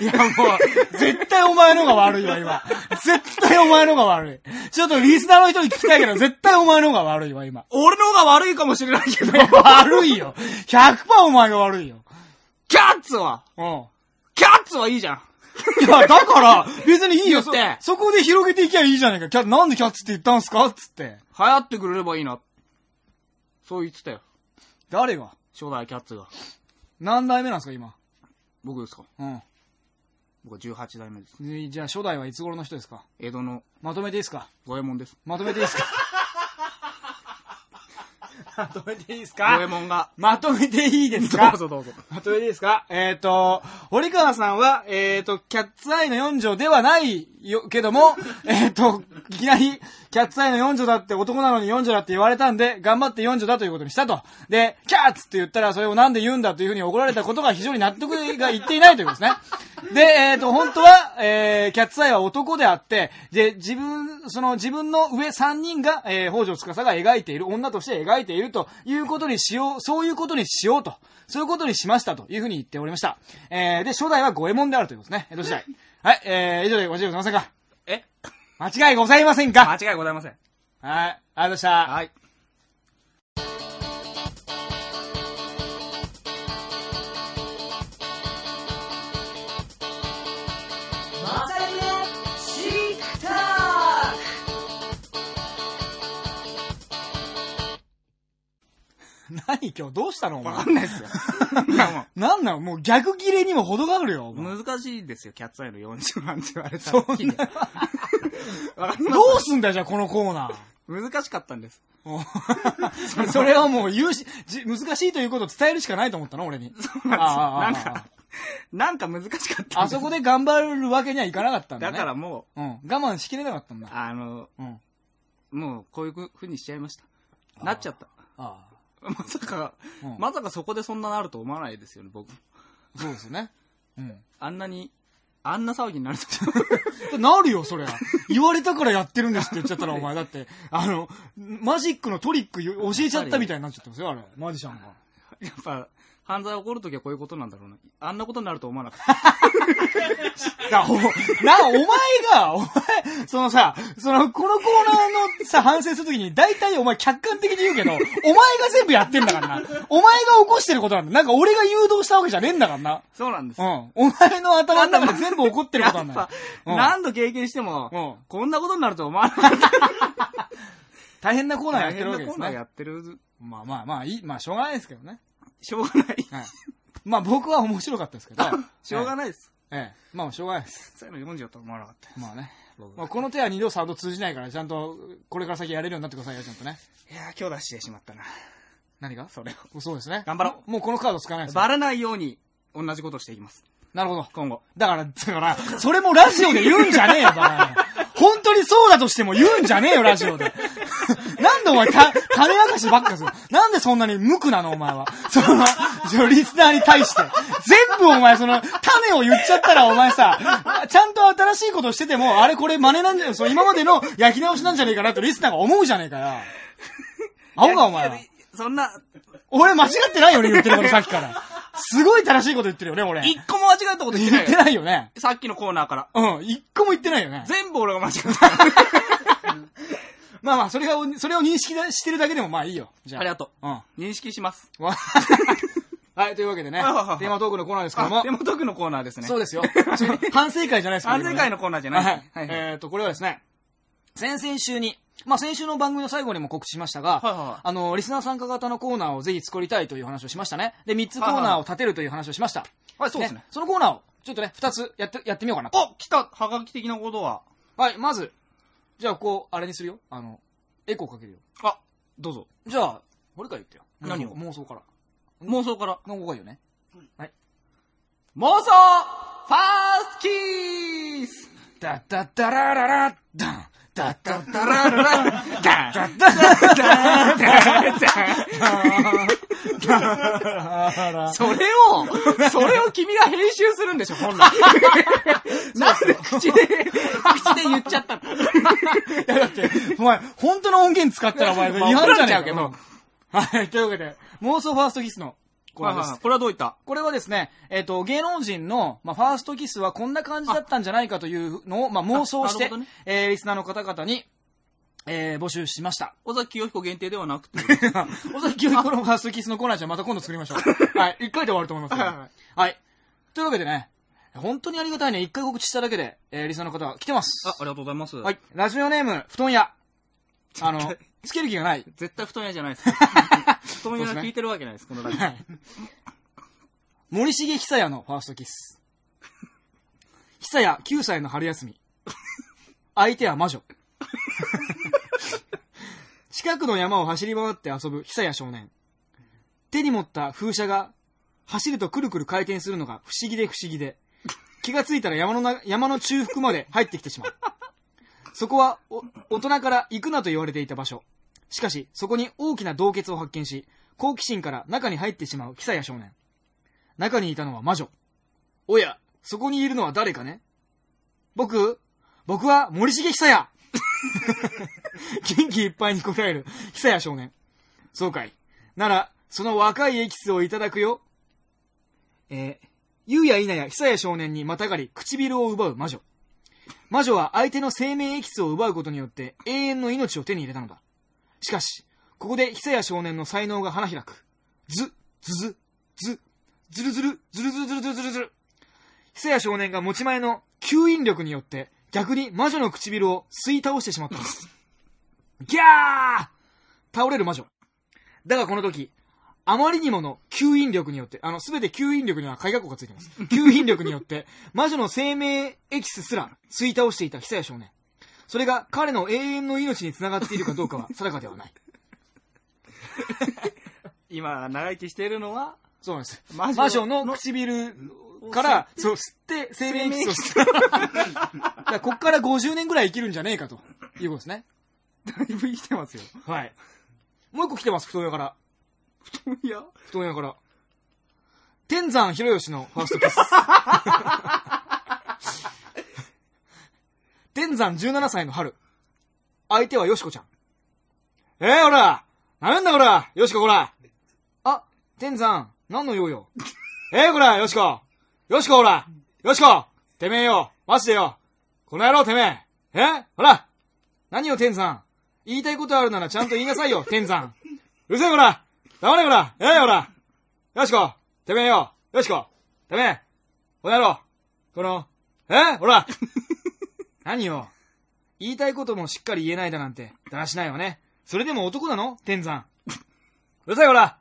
いや、もう、絶対お前のが悪いわ、今。絶対お前のが悪い。ちょっとリスナーの人に聞きたいけど、絶対お前のが悪いわ、今。俺の方が悪いかもしれないけど、悪いよ。100%お前が悪いよ。キャッツは、うん。キャッツはいいじゃん。いや、だから、別にいいよ、ってそこで広げていきゃいいじゃねえか。キャなんでキャッツって言ったんすかつって。流行ってくれればいいな。そう言ってたよ。誰が？初代キャッツが。何代目なんですか、今？僕ですか？うん。僕は18代目です。でじゃあ、初代はいつ頃の人ですか？江戸のまとめていいですか？五右衛門です。まとめていいですか？まとめていいです五右衛か門が。まとめていいですか？どうぞどうぞ。まとめていいですか？えっ、と、堀川さんは、えっ、と、キャッツアイの四女ではないよ、けども、[LAUGHS] えっ、と、いきなり、キャッツアイの四女だって男なのに四女だって言われたんで、頑張って四女だということにしたと。で、キャッツって言ったら、それをなんで言うんだというふうに怒られたことが非常に納得がいっていないということですね。で、えっ、と、本当は、えー、キャッツアイは男であって、で、自分、その自分の上三人が、えー、北条司が描いている、女として描いているということにしよう、そういうことにしようと、そういうことにしましたというふうに言っておりました。えー、で、初代は五右衛門であるということですね。江戸時代。[LAUGHS] はい、えー、以上でございませんかえ？[LAUGHS] 間違いございませんか？間違いございません。はい、ありがとうございました。はい。[LAUGHS] 何今日どうしたのお前？わか。んないっすよ。[LAUGHS] なんなのもう逆切れにも程があるよ。おう前難しいですよ、キャッツアイの40万って言われたそん時に。わかりまどうすんだよ、じゃあこのコーナー。す難しかったんです。[LAUGHS] それはもう言うし、じ難しいということを伝えるしかないと思ったの俺に。そうなんですよ。ああああなんか、なんか難しかったんです。あそこで頑張るわけにはいかなかったんだだね。からもう、うん。我慢しきれなかったんだ。あの、うん。もうこういう風にしちゃいました。なっちゃった。あ [LAUGHS] まさか、うんまさかそこでそんななると思わないですよね、僕。あ。そうですよね。うん。あんなに、あんな騒ぎになると。[LAUGHS] なるよ、そりゃ。言われたからやってるんですって言っちゃったら、[LAUGHS] お前。だって、あの、マジックのトリックよ教えちゃったみたいになっちゃってますよ、あれ。マジシャンが。やっぱ、犯罪起こるときはこういうことなんだろうな。あんなことになると思わなかった。[LAUGHS] な、お、な、お前が、お前、そのさ、その、このコーナーのさ、反省するときに、大体お前客観的に言うけど、お前が全部やってんだからな。お前が起こしてることなんだ。なんか俺が誘導したわけじゃねえんだからな。そうなんです。うん。お前の頭の中で全部起こってることなんだよ何度経験しても、うんこんなことになると思わなかった。[LAUGHS] 大変なコーナーや大ってるわけですね変なコーナーや。ってる、まあまあまあ、いい、まあしょうがないですけどね。しょうがない。はい。まあ僕は面白かったですけど。[LAUGHS] しょうがい。ないです。ええ。まあしょうがないです。そういうの40だと思わなかった。まあね。僕まあこの手は二度三度通じないから、ちゃんと、これから先やれるようになってくださいよ、ちゃんとね。いやー、今日出してしまったな。何が？それを。そうですね。頑張ろう。もうこのカード使わないですよ。バレないように、同じことをしていきます。なるほど。今後。だから、だから、それもラジオで言うんじゃねえよ、バカ本当にそうだとしても言うんじゃねえよ、ラジオで。なんでお前、た、種明かしばっかするなんでそんなに無垢なの、お前は。[LAUGHS] その、そのリスナーに対して。全部お前、その、種を言っちゃったら、お前さ、ちゃんと新しいことしてても、あれこれ真似なんじゃ、そう今までの焼き直しなんじゃねえかなとリスナーが思うじゃねえかよ。アホか、お前は。そんな、俺間違ってないよね、言ってることさっきから。すごい正しいこと言ってるよね、俺。一個も間違ったこと言って言ってないよ。ないよね。さっきのコーナーから。うん、一個も言ってないよね。全部俺が間違った。[LAUGHS] まあまあ、それが、それを認識してるだけでもまあいいよ。じゃあ。ありがとうん。う。認識します。わ [LAUGHS] はい、というわけでね、テはいはいはいーマトークのコーナーですけどもあ、手。元区のコーナーですね。そうですよ。[LAUGHS] 反省会じゃないですか。反省会のコーナーじゃないはい。はいはいえっと、これはですね、先々週に、まあ先週の番組の最後にも告知しましたが、はいはいはいあの、リスナー参加型のコーナーをぜひ作りたいという話をしましたね。で、3つコーナーを立てるという話をしました。はい、そうですね。そのコーナーを、ちょっとね、2つやって、やってみようかなと。お来たはがき的なことは。はい、まず、じゃあこう、あれにするよ。あの、エコーかけるよ。あ、どうぞ。じゃあ、俺から言ってよ。何を？妄想から。妄想から？の方がいいよね。妄想ファーストキースダッダッダラララダンダッダラララダンダダダそれを、それを君が編集するんでしょ、本来。なんで口で、口で言っちゃったのいやだって、お前、本当の音源使ったらお前、違反じゃねえか怒られちゃうけどはい、というわけで、妄想ファーストキスのコーナーです。これはどういった？これはですね、えっ、と、芸能人の、まあ、ファーストキスはこんな感じだったんじゃないかというのを、まあ、妄想して、ねえーリスナーの方々に、えー募集しました。尾崎清彦限定ではなくて。[LAUGHS] 尾崎清彦のファーストキスのコーナーじゃまた今度作りましょう。[LAUGHS] はい、一回で終わると思いますよ、はいはいはい。というわけでね、本当にありがたいね、一回告知しただけで、えーリスナーの方が来てます。あ、ありがとうございます。はい。ラジオネーム、布団屋。あの、つける気がない。絶対布団屋じゃないです。[LAUGHS] 布団屋が聞いてるわけないです、このラジオ。はい。森重久也のファーストキス。久也9歳の春休み。相手は魔女。近くの山を走り回って遊ぶ久也少年。手に持った風車が走るとくるくる回転するのが不思議で不思議で、気がついたら山のな山の中腹まで入ってきてしまう。そこはお大人から行くなと言われていた場所。しかし、そこに大きな洞穴を発見し、好奇心から中に入ってしまう久也少年。中にいたのは魔女。おや、そこにいるのは誰かね？僕僕は森重久也 [LAUGHS] 元気いっぱいに答える久也少年。そうかい。なら、その若いエキスをいただくよ。えー、ゆうやいなや久也少年にまたがり唇を奪う魔女。魔女は相手の生命エキスを奪うことによって永遠の命を手に入れたのだ。しかし、ここで久也少年の才能が花開く。ず、ずず、ず、ずるずる、ずるずるずるずるずるずる。久也少年が持ち前の吸引力によって逆に魔女の唇を吸い倒してしまったのです。ギャー倒れる魔女。だがこの時、あまりにもの吸引力によって、あの、すべて吸引力には鍵括弧がついてます。吸引力によって、魔女の生命エキスすら吸い倒していた久也少年。それが彼の永遠の命につながっているかどうかは [LAUGHS] 定かではない。[LAUGHS] 今、長生きしているのは、そうなんです。魔女魔女の唇から、そう、吸って生命エキスを吸った。[LAUGHS] だからこっから50年ぐらい生きるんじゃねえかということですね。だいぶ生きてますよ。はい。もう一個来てます、布団屋から。いや、布団屋から。天山博義のファーストキス。天山17歳の春。相手はよしこちゃん。えー、ほらなめんなほらよしこほら。あ、天山、何の用よ。えー、ほらよしこ。よしこほらよしこ。てめえよマジでよ。この野郎てめえ。えほら何よ天山。言いたいことあるならちゃんと言いなさいよ、天山。うるせえほら黙れほら。ええほらよしこ。てめえよよしこ。てめえこの野郎。この、えほら。何よ言いたいこともしっかり言えないだなんて、だらしないわね。それでも男なの？天山。うるさいほら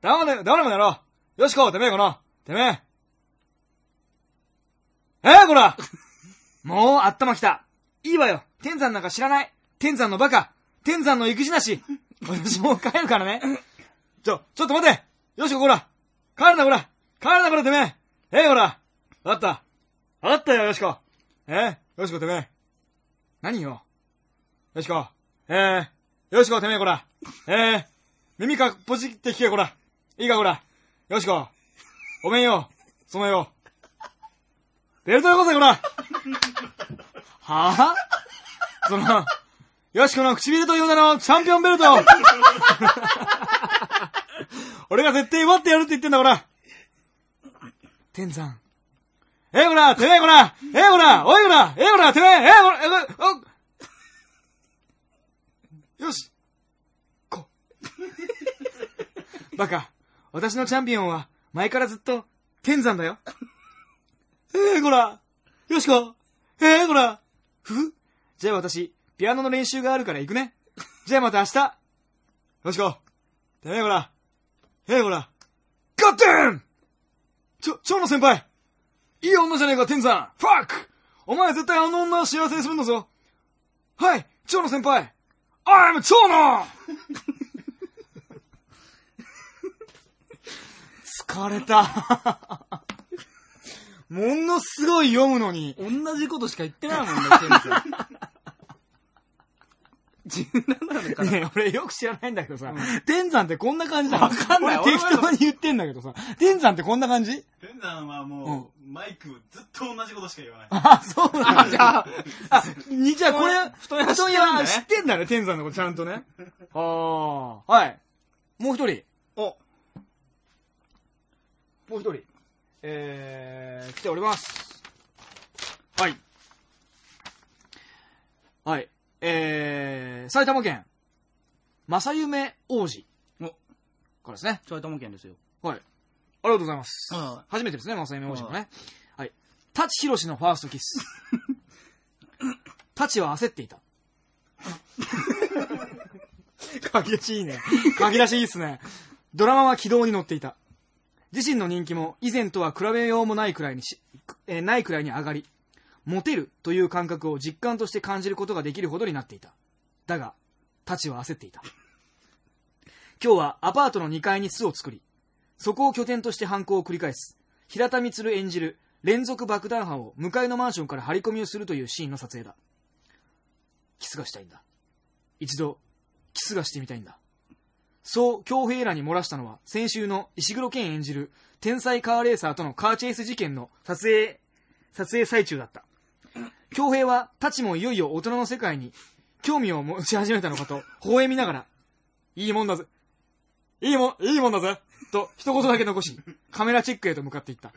黙れ、黙れもやろう。よしこてめえこの、てめえ。ええこら。もう頭きた。いいわよ。天山なんか知らない。天山のバカ。天山の育児なし。私もう帰るからね。ちょ、ちょっと待て。よしここら。帰るなこら。帰るなこらてめえ。ええこら。わかった。わかったよよしこ。ええよしこてめえ何よ？よしこええよしこてめえこら。ええ耳かっぽじって聞けこら。いいかこら。よしこごめんよ。そのよ。ベルトよこせこら。はぁ、その、よしこの唇という名のチャンピオンベルト。俺が絶対奪ってやるって言ってんだこら。天山。ええこらてめえこらええこらおいこらええこらてめえええこらえこおよし。こ。[LAUGHS] バカ、私のチャンピオンは前からずっと天山だよ。ええこらよしこ。ええこらふふ。じゃあ私、ピアノの練習があるから行くね。じゃあまた明日。よしこ。てめえこら。ええこらガッテン。ちょ、蝶野先輩。いい女じゃねえか、天山ファックお前絶対あの女を幸せにするんだぞはい蝶野先輩 !I'm 蝶野 [LAUGHS] 疲れた。[LAUGHS] ものすごい読むのに。同じことしか言ってないもんね、天山。[LAUGHS] 17なのかな、ね俺よく知らないんだけどさ、天山ってこんな感じだわかんない俺適当に言ってんだけどさ、天山ってこんな感じ？天山はもう、マイクずっと同じことしか言わない。あ、そうなんだ。じゃあ、あ、に、じゃあこれ、人や知ってんだね、天山のことちゃんとね。[LAUGHS] ああ、はい。もう一人。お。もう一人。えー、来ております。はい。はい。えー、埼玉県、正夢王子お、からですね。埼玉県ですよ。はい。ありがとうございます。は初めてですね、正夢王子もね。はい。舘ひろしのファーストキス。舘は焦っていた。書き出しいいね。書き出しいいっすね。ドラマは軌道に乗っていた。自身の人気も以前とは比べようもないくらいにし、えーないくらいに上がり、モテるという感覚を実感として感じることができるほどになっていた。だが、舘は焦っていた。今日はアパートの2階に巣を作り、そこを拠点として犯行を繰り返す、平田充演じる連続爆弾犯を向かいのマンションから張り込みをするというシーンの撮影だ。キスがしたいんだ。一度、キスがしてみたいんだ。そう、京平らに漏らしたのは、先週の石黒賢演じる天才カーレーサーとのカーチェイス事件の撮影、撮影最中だった。京平は、たちもいよいよ大人の世界に興味を持ち始めたのかと、微笑みながら、いいもんだぜ。いいもん、いいもんだぜ。と、一言だけ残し、カメラチェックへと向かっていった。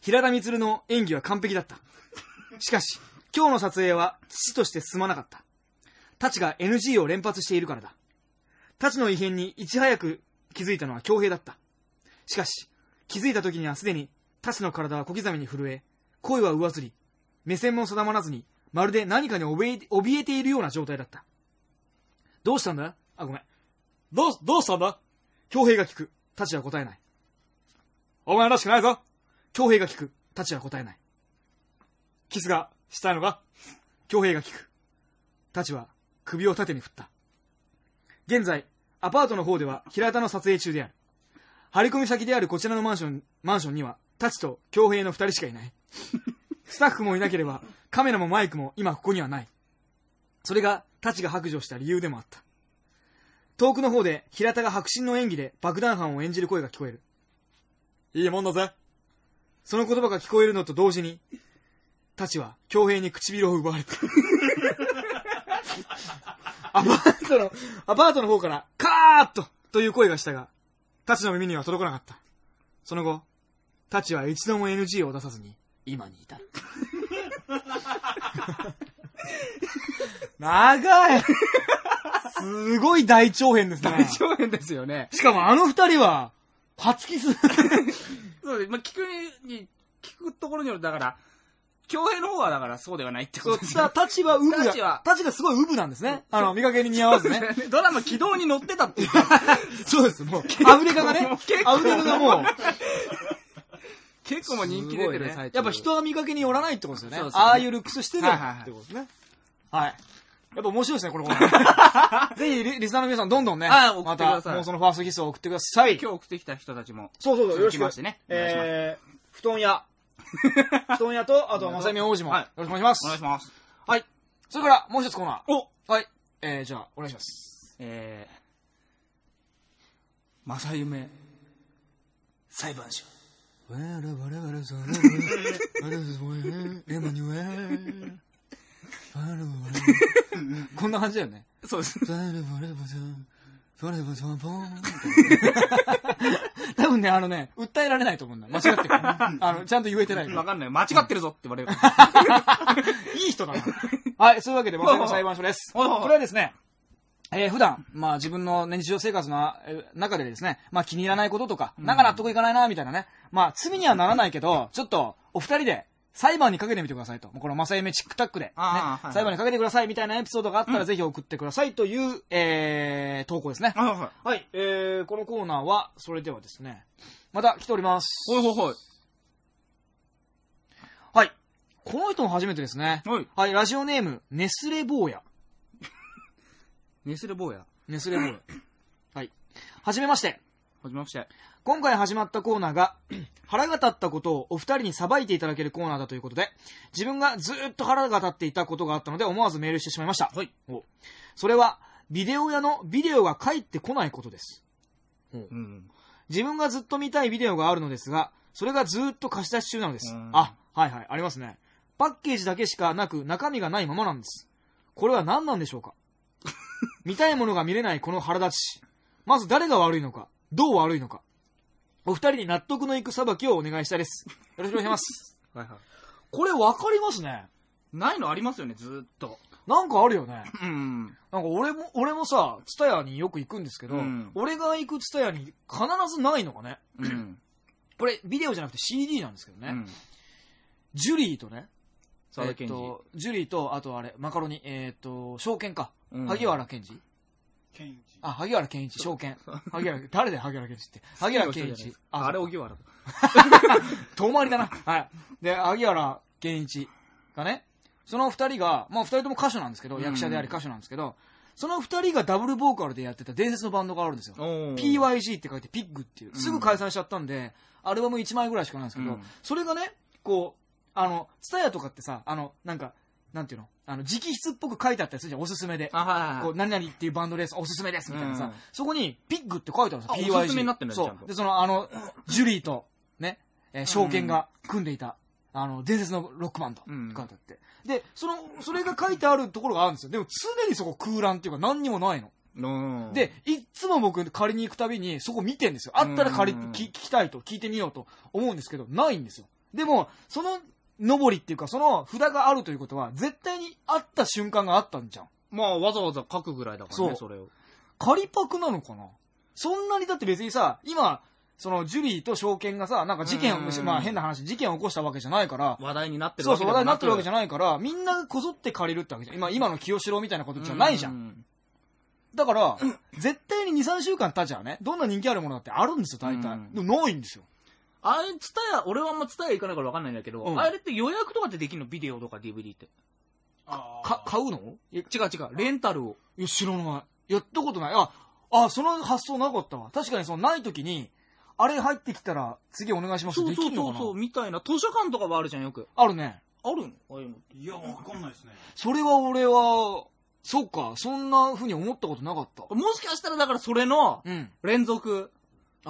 平田充の演技は完璧だった。しかし、今日の撮影は父として進まなかった。タチが NG を連発しているからだ。タチの異変にいち早く気づいたのは京平だった。しかし、気づいた時にはすでにタチの体は小刻みに震え、声は上ずり、目線も定まらずに、まるで何かに怯え怯えているような状態だった。どうしたんだ？あ、ごめん。どう、どうしたんだ？京平が聞く。タチは答えない。お前らしくないぞ京平が聞く。タチは答えない。キスがしたいのか？京平が聞く。タチは首を縦に振った。現在、アパートの方では平田の撮影中である。張り込み先であるこちらのマンション、マンションには、タチと京平の二人しかいない。スタッフもいなければ、カメラもマイクも今ここにはない。それが、タチが白状した理由でもあった。遠くの方で、平田が白真の演技で爆弾犯を演じる声が聞こえる。いいもんだぜ。その言葉が聞こえるのと同時に、タチは京平に唇を奪われた。アパートの、アパートの方から、カーッとという声がしたが、タチの耳には届かなかった。その後、タチは一度も NG を出さずに、今に至る。[LAUGHS] 長いすごい大長編ですね。大長編ですよね。しかもあの二人は、初キス。そうです。まあ、聞くに、聞くところによる、だから、京平の方はだからそうではないってことですよね。たタチはウブが、タチがすごいウブなんですね。あの、見かけに似合わずね。[LAUGHS] ドラマ軌道に乗ってたっていう。[LAUGHS] そうです、もう。アフリカがねアフリカがもう、結構もう人気出てる最中。やっぱ人は見かけによらないってことですよね。ねああいうルックスしてるはいはいはいってことですね。はい。やっぱ面白いですね、このコーナー。[LAUGHS] ぜひリ、リスナーの皆さん、どんどんね、はい送っまてくださいた、もうそのファーストキスを送ってください。今日送ってきた人たちも。そうそうそう、よろしく。続きましてねお願いしますえー、布団屋。[LAUGHS] 布団屋と、あと、まさみ王子も、はいよろしくお願いします。お願いします。はい。それから、もう一つコーナー。おはい。えー、じゃあ、お願いします。えー、正夢裁判所。こんな感じだよね。そうです。多分ね、あのね、訴えられないと思うんだ。間違ってる。あの、ちゃんと言えてない。わかんない。間違ってるぞって言われる。[LAUGHS] いい人だな。はい、そういうわけで、まさの裁判所です。これはですね、えー普段、まあ自分の日常生活のえー中でですね、まあ気に入らないこととか、なんか納得いかないな、みたいなね。まあ罪にはならないけど、ちょっと、お二人で、裁判にかけてみてくださいと。この正夢チックタックで、ねはいはい裁判にかけてくださいみたいなエピソードがあったら、ぜひ送ってくださいという、えー、投稿ですね。はいはい。はい、えー、このコーナーは、それではですね、また来ております。ほいほいほい。はい。この人も初めてですね。はい。はい、ラジオネーム、ネスレ坊や。ネスレ坊や。ネスレ坊や。[COUGHS] はい。はじめまして。はじめまして。今回始まったコーナーが、[COUGHS] 腹が立ったことをお二人に裁いていただけるコーナーだということで、自分がずーっと腹が立っていたことがあったので思わずメールしてしまいました。はい。おそれは、ビデオ屋のビデオが返ってこないことです。うん。自分がずっと見たいビデオがあるのですが、それがずーっと貸し出し中なのですうん。あ、はいはい、ありますね。パッケージだけしかなく中身がないままなんです。これは何なんでしょうか？[LAUGHS] 見たいものが見れないこの腹立ち。まず誰が悪いのか、どう悪いのか。お二人に納得のいく裁きをお願いしたいです。よろしくお願いします。はいはい。これ分かりますね。ないのありますよね、ずーっと。なんかあるよね。うん。なんか俺も、俺もさ、ツタヤによく行くんですけど、うん俺が行くツタヤに必ずないのかね。うん。[CLEARS THROAT] これ、ビデオじゃなくて CD なんですけどね。うん。ジュリーとね、えっ。と、ジュリーと、あとあれ、マカロニ、えっ、と、証券か。うん萩原健二？ケンイチあ、萩原健一、証券。[LAUGHS] 萩原、誰だよ、萩原健一って。萩原健一。あ、あれ、荻原だ。[LAUGHS] 遠回りだな。はい。で、萩原健一がね、その二人が、まあ二人とも歌手なんですけど、うん役者であり歌手なんですけど、その二人がダブルボーカルでやってた伝説のバンドがあるんですよ。おー PYG って書いてピッグっていう。すぐ解散しちゃったんで、アルバム1枚ぐらいしかないんですけど、うんそれがね、こう、あの、ツタヤとかってさ、あの、なんか、なんていうの？あの、直筆っぽく書いてあったりするじゃん、おすすめで。あ、はいはいこう、何々っていうバンドです、おすすめです、みたいなさ、うんそこに、ピッグって書いてあるんですよ、あ PYG。おすすめになってんだねそちゃんとう。で、その、あの、ジュリーと、ね、えー証券が組んでいた、あの、伝説のロックバンドって書いてあって。で、その、それが書いてあるところがあるんですよ。でも、常にそこ空欄っていうか何にもないの。うん。で、いっつも僕借りに行くたびにそこ見てんですよ。あったら借りうんき聞きたいと、聞いてみようと思うんですけど、ないんですよ。でも、その、上りっていうか、その札があるということは、絶対にあった瞬間があったんじゃん。まあ、わざわざ書くぐらいだからね、それを。仮パクなのかな？そんなにだって別にさ、今、そのジュリーと証券がさ、なんか事件を、うんまあ変な話、事件を起こしたわけじゃないから、話題になってるそうそう、話題になってるわけじゃないから、みんなこぞって借りるってわけじゃん。今、今の清志郎みたいなことじゃないじゃん。ん。だから、絶対に2、3週間経っちゃうね。どんな人気あるものだってあるんですよ、大体。うんでもないんですよ。あれ、ツタヤ、俺はあんまツタヤ行かないから分かんないんだけど、うんあれって予約とかってできるの？ビデオとか DVD って。あーか、買うの？いや違う違う、レンタルを。いや、知らない。やったことない。あ、あ、その発想なかったわ。確かにそのない時に、あれ入ってきたら次お願いしますそうそうできるのかな？そうそう、みたいな。図書館とかはあるじゃん、よく。あるね。あるの？ああいうの。いや、わかんないですね。それは俺は、そっか、そんな風に思ったことなかった。もしかしたらだからそれのうん。連続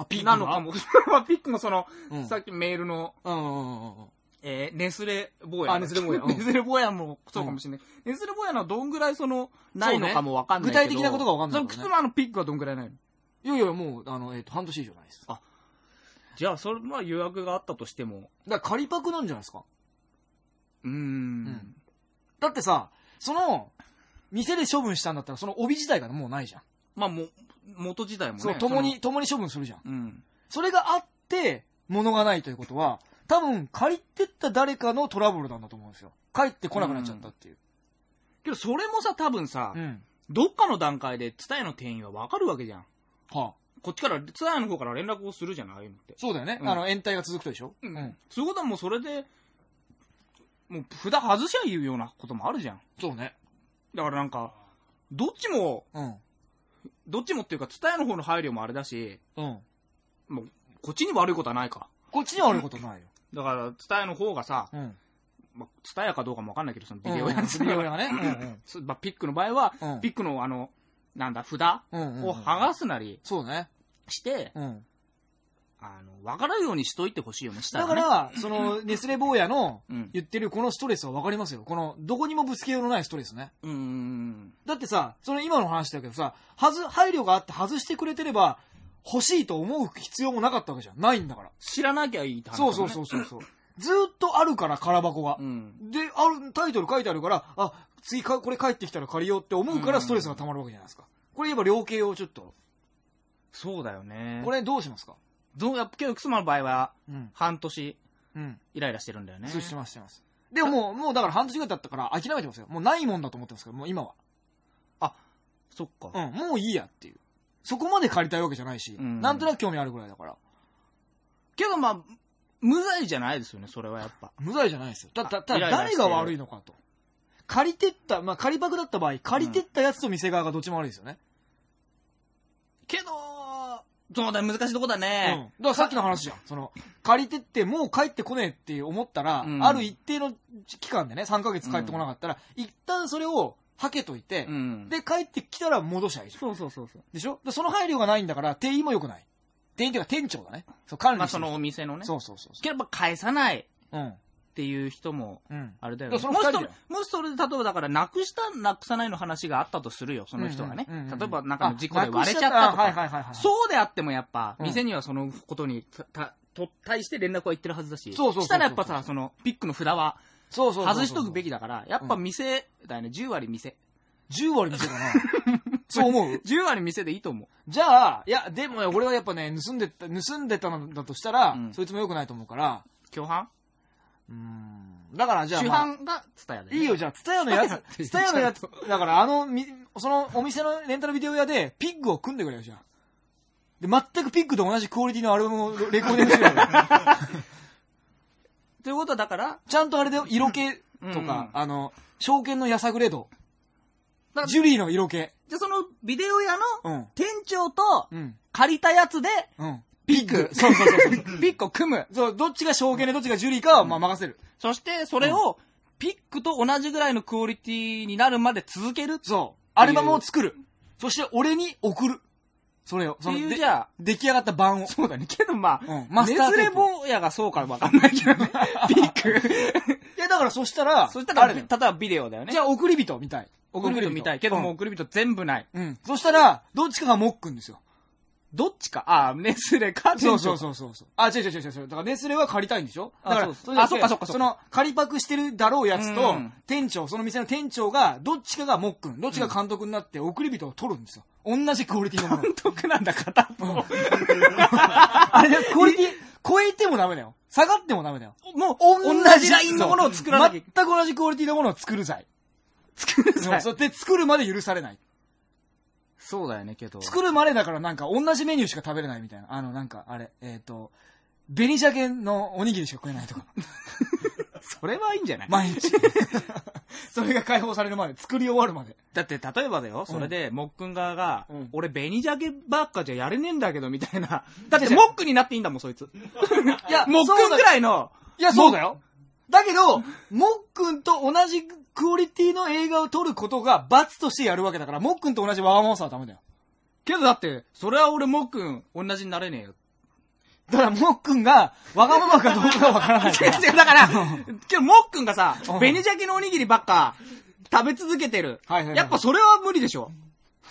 あ、ピなのかも。[LAUGHS] まあピックのその、うんさっきメールの、うんうんうんうん。えーネスレ坊や。あネスレ坊や [LAUGHS] うんネスレ坊やもそうかもしれない。ネスレ坊やのはどんぐらいその、ないのかもわかんないけど。具体的なことがわかんないその靴間のピックはどんぐらいないの？いやいや、もう、あの、えっ、と、半年以上ないです。だかじゃあ、それは予約があったとしても。ら仮パクなんじゃないですか？うーん。だってさ、その、店で処分したんだったら、その帯自体がもうないじゃん。まあ、も、元時代もね。そう、共に、共に処分するじゃん。うん。それがあって、物がないということは、多分、借りてった誰かのトラブルなんだと思うんですよ。帰ってこなくなっちゃったっていう。けど、それもさ、多分さ、うん。どっかの段階で、ツタヤの店員はわかるわけじゃん。はあ、こっちから、ツタヤの方から連絡をするじゃん、ああいうのって。そうだよね。うんあの、延滞が続くとでしょ？うんうん。そういうことはもうそれで、もう札外しゃ言うようなこともあるじゃん。そうね。だからなんか、どっちも、うん。どっちもっていうか、ツタヤの方の配慮もあれだし、うん。もう、こっちに悪いことはないか。こっちには悪いことないよ。[LAUGHS] だから、ツタヤの方がさ、うん。まあ、ツタヤかどうかもわかんないけど、そのビデオやつビデオ屋がね。うん [LAUGHS] すまあ、ピックの場合は、うんピックのあの、なんだ、札うん。うんうんうんを剥がすなりそうね。して、うん。あの、わからんようにしといてほしいよね、したら、だかね。ら、その、ネスレ坊やのうん言ってるこのストレスはわかりますよ。この、どこにもぶつけようのないストレスね。うーん。だってさ、その今の話だけどさ、はず、配慮があって外してくれてれば、欲しいと思う必要もなかったわけじゃん。ないんだから。知らなきゃいいって話だもんねそうそうそうそうそう。ずーっとあるから、空箱がう。ん。で、ある、タイトル書いてあるから、あ、次か、これ帰ってきたら借りようって思うからストレスが溜まるわけじゃないですか。これ言えば量刑をちょっと、そうだよね。これどうしますか？どうやっけど、クスマの場合は、うん。半年、うん。イライラしてるんだよね。そうしてます、してます。でももう、もうだから半年ぐらい経ったから諦めてますよ。もうないもんだと思ってますから、もう今は。そっか。うん、もういいやっていう。そこまで借りたいわけじゃないし、うんなんとなく興味あるぐらいだから。けどまあ、無罪じゃないですよね、それはやっぱ。無罪じゃないですよ。たたたイライラしてる誰が悪いのかと。借りてった、まあ借りパクだった場合、借りてったやつと店側がどっちも悪いですよね。けど、そうだ、難しいとこだうん。ね。だからさっきの話じゃん。その、借りてってもう帰ってこねえって思ったら、うんある一定の期間でね、3ヶ月帰ってこなかったら、一旦それをはけといて、うん。で、帰ってきたら戻しゃいいじゃん。そうそうそうそう。でしょ？でその配慮がないんだから、店員も良くない。店員っていうか店長だね。そう、管理まあ、してるそのお店のね。そうそうそうそけど、やっぱ返さない。うん。てっていう人も、うん。あれだよね。いやその二人だよもしそれもしそれで、例えばだから、なくした、なくさないの話があったとするよ、その人がね。うんうんうんうん例えば、なんかの事故であ割れちゃったとなくしちゃったはいはいか。はいはい。そうであってもやっぱ、うん店にはそのことにたたと対して連絡は行ってるはずだし。そうそうそうそうしたらやっぱさ、その、ピックの札はそうそう外しとくべきだから、やっぱ店だよね、10割店。10割店かな。[LAUGHS] そう思う？[LAUGHS] 10割店でいいと思う。じゃあ、いや、でもね俺はやっぱね、盗んでった、盗んでたのだとしたら、うんそいつも良くないと思うから、共犯？うーん。だからじゃあ、主まあ犯が伝えだよね。いいよ、じゃあ、ツタヤのやつ、[LAUGHS] ツタヤのやつ、だからあの、みそのお店のレンタルビデオ屋で、ピッグを組んでくれよ、じゃあ。で、全くピッグと同じクオリティのアルバムをレコーディングしてくれよ。[LAUGHS] ということはだから、ちゃんとあれで色気とうんか、あの、証券のやさぐれ度だから。ジュリーの色気。じゃあそのビデオ屋のうん。店長とうん。借りたやつで、うん。ピック、[LAUGHS] そうそうそうそう。[LAUGHS] ピックを組む。そう、どっちが証券でどっちがジュリーかは、まあ任せる。そして、それを、ピックと同じぐらいのクオリティになるまで続けるってそう。アルバムを作る。そして俺に送る。それを。そのいう、でじゃあ、出来上がった版を。そうだね。けどまあ、うんマスネターテープズレ坊やがそうかわかんないけどね。[LAUGHS] ピック。いや、だからそしたら、そしたら、あれだよ例えばビデオだよね。じゃあ送り人みたい。送り人見たいけども、うん送り人全部ない。うん。そしたら、どっちかがモックンですよ。どっちか？ああ、ネスレか、そうそうう。そうそうそう。あ、違う違う違う違う。だからネスレは借りたいんでしょ？だから、あそうれであそっかそっかその、借りパクしてるだろうやつとうん、店長、その店の店長が、どっちかがモックン、どっちが監督になって送り人を取るんですよ。同じクオリティのもの。監督なんだ、片方。[LAUGHS] あれ、クオリティ、超えてもダメだよ。下がってもダメだよ。もう、同じラインのものを作らなきゃい全く同じクオリティのものを作る際。作るそうそうで、作るまで許されない。そうだよね、けど。作るまでだからなんか同じメニューしか食べれないみたいな。あの、なんか、あれ、えっ、と、紅鮭のおにぎりしか食えないとか。[LAUGHS] それはいいんじゃない？毎日。[LAUGHS] それが解放されるまで、作り終わるまで。だって、例えばだよ、それで、モックン側が、うん俺、紅鮭ばっかじゃやれねえんだけど、みたいな。だって、モックになっていいんだもん、そいつ。[LAUGHS] いやモックンぐらいの、いや、そうだよ。だけど、もっくんと同じクオリティの映画を撮ることが罰としてやるわけだから、もっくんと同じわがままさはダメだよ。けどだって、それは俺、モックン、同じになれねえよ。だから、もっくんがわがままかどうかがわからないから。[LAUGHS] 違う、だから、けど、モックンがさ、うん紅鮭のおにぎりばっか、食べ続けてる。はいはいはいやっぱそれは無理でしょ。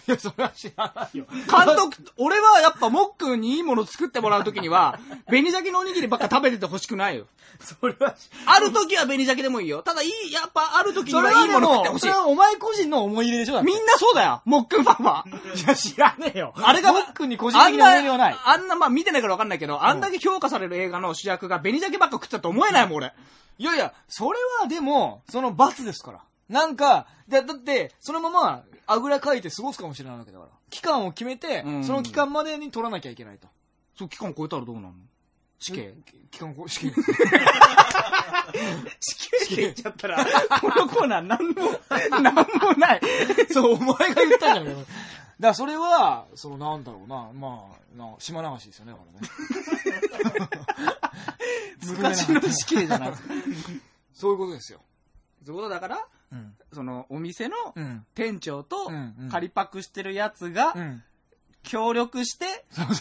いや、それは知らないよ。監督、俺はやっぱモックンにいいもの作ってもらうときには、[LAUGHS] 紅鮭のおにぎりばっか食べててほしくないよ。それは知あるときは紅鮭でもいいよ。ただいい、やっぱあるときにそれはいいもの食ってほしい。それはお前個人の思い入れでしょみんなそうだよ、モックンファンは。[LAUGHS] いや、知らねえよ。あれがもっくんに個人的な思い入れはない。あんな、まあ見てないからわかんないけど、あんだけ評価される映画の主役が紅鮭ばっか食ってたと思えないもん、俺。いやいや、それはでも、その罰ですから。なんか、だだって、そのまま、あぐらかいて過ごすかもしれないわけだから。期間を決めて、うんその期間までに取らなきゃいけないと。そう、期間超えたらどうなの？死刑。期間こ、[LAUGHS] 死刑。死刑って言っちゃったら、このコーナーなんも、[LAUGHS] なんもない。そう、お前が言ったじゃん。だからそれは、そのなんだろうな、まあ、な島流しですよね、だからね。昔の死刑じゃない。[LAUGHS] そういうことですよ。そういうことだから、うん。そのお店のうん。店長と仮パクしてるやつがうん。協力して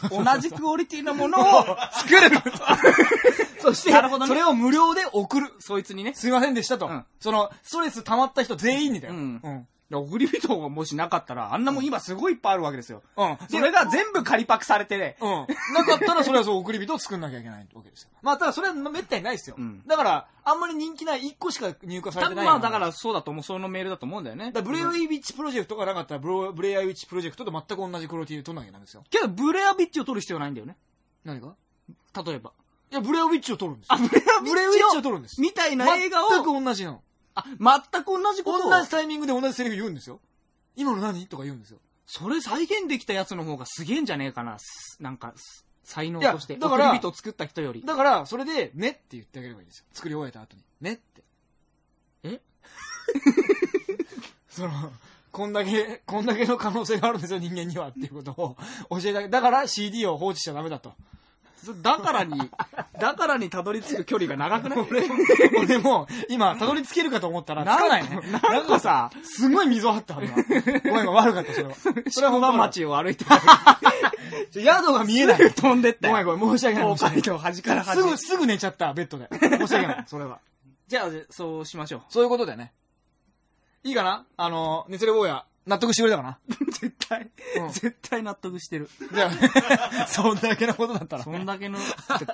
同じクオリティのものを [LAUGHS] 作る [LAUGHS] そして、なるほどねそれを無料で送る。そいつにね。すいませんでしたと。うんその、ストレス溜まった人全員にだよ。うんうん。送り人がもしなかったら、あんなもん今すごいいっぱいあるわけですよ。うん。それが全部仮パクされてね。うん。なかったらそれはそう送り人を作んなきゃいけないわけですよ。[LAUGHS] まあ、ただそれはめったにないですよ。うんだから、あんまり人気ない1個しか入荷され多てない。分まあだか、らそうだと思う、そのメールだと思うんだよね。だブレアウィッチプロジェクトがなかったらブロ、ブレアウィッチプロジェクトと全く同じクオリティで撮んなきゃいけないんですよ。けど、ブレアビッチを取る必要ないんだよね。何が？例えば。いや、ブレアウィッチを撮るんですよ。あ、ブレアウィッチをを撮るんです。みたいな映画を、全く同じなの。あ、全く同じことを。同じタイミングで同じセリフ言うんですよ。今の何？とか言うんですよ。それ再現できたやつの方がすげえんじゃねえかな。すなんか、す才能として。だから人を作った人より。だから、それで、ねって言ってあげればいいんですよ。作り終えた後に。ねって。え？[LAUGHS] その、こんだけ、こんだけの可能性があるんですよ、人間にはっていうことを教えてあげだから CD を放置しちゃダメだと。だからに、だからにたどり着く距離が長くない？俺も、今、たどり着けるかと思ったら、つかないね。なんかさ、すごい溝あった、今。ごめんごめん、悪かった、それは。[LAUGHS] それは本当町を歩いて [LAUGHS] 宿が見えない。飛んでったよ。ごめんごめん、申し訳ない。東海道端から端。すぐ、すぐ寝ちゃった、ベッドで。申し訳ない、[LAUGHS] それは。じゃあ、そうしましょう。そういうことだよね。いいかな？あの、熱烈坊や、納得してくれたかな？[LAUGHS] 絶対、うん絶対納得してる。じゃあ、[LAUGHS] そんだけのことだったら。そんだけの、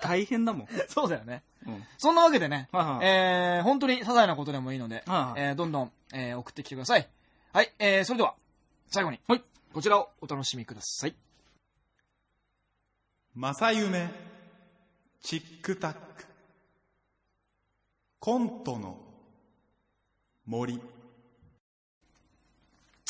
大変だもん。[LAUGHS] そうだよね。うん。そんなわけでね、はいはいえー、本当に些細なことでもいいので、はいはいえー、どんどん、えー、送ってきてください。はい、えー、それでは、最後に、はいこちらをお楽しみください。正夢チックタックコントの森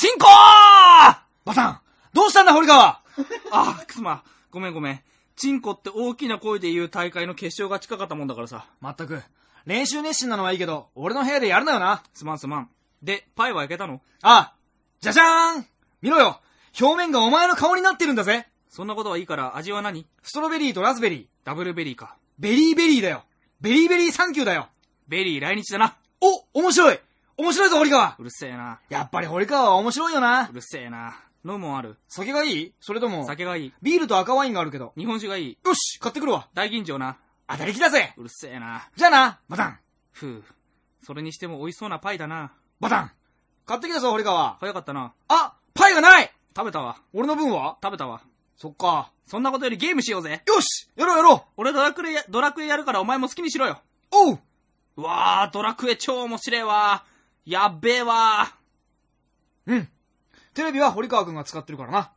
チンコーバタンどうしたんだ、堀川？[LAUGHS] あ、くすま、ごめんごめん。チンコって大きな声で言う大会の決勝が近かったもんだからさ。まったく、練習熱心なのはいいけど、俺の部屋でやるなよな。すまんすまん。で、パイは焼けたの？あ、じゃじゃーん見ろよ表面がお前の顔になってるんだぜそんなことはいいから、味は何？ストロベリーとラズベリー。ダブルベリーか。ベリーベリーだよ。very very thank you だよ。ペリー来日だな。お面白い面白いぞ、堀川うるせえな。やっぱり堀川は面白いよなう。るせえな。飲むもんある。酒がいい？それとも、酒がいい。ビールと赤ワインがあるけど。日本酒がいい。よし買ってくるわ。大吟醸な。当たりきだぜうるせえな。じゃあな、バタンふう。それにしても美味しそうなパイだな。バタン買ってきたぞ、堀川。早かったな。あパイがない食べたわ。俺の分は？食べたわ。そっか。そんなことよりゲームしようぜ。よしやろうやろう俺ドラクエや、ドラクエやるからお前も好きにしろよ。おううわー、ドラクエ超面白いわやっべえわ。うん。テレビは堀川くんが使ってるからな。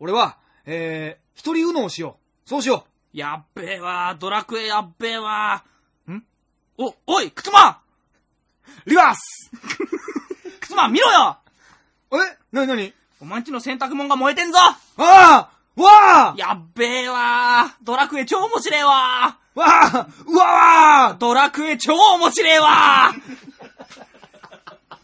俺は、えー、一人うのをしよう。そうしよやっべえわ。ドラクエやっべえわ。ん？お、おい、くつまう。リバース。くつま見ろよ。え？なになに？お前んちの洗濯物が燃えてんぞ。ああわあやっべえわ。ドラクエ超面白いわ。わあうわわドラクエ超面白いわ [LAUGHS]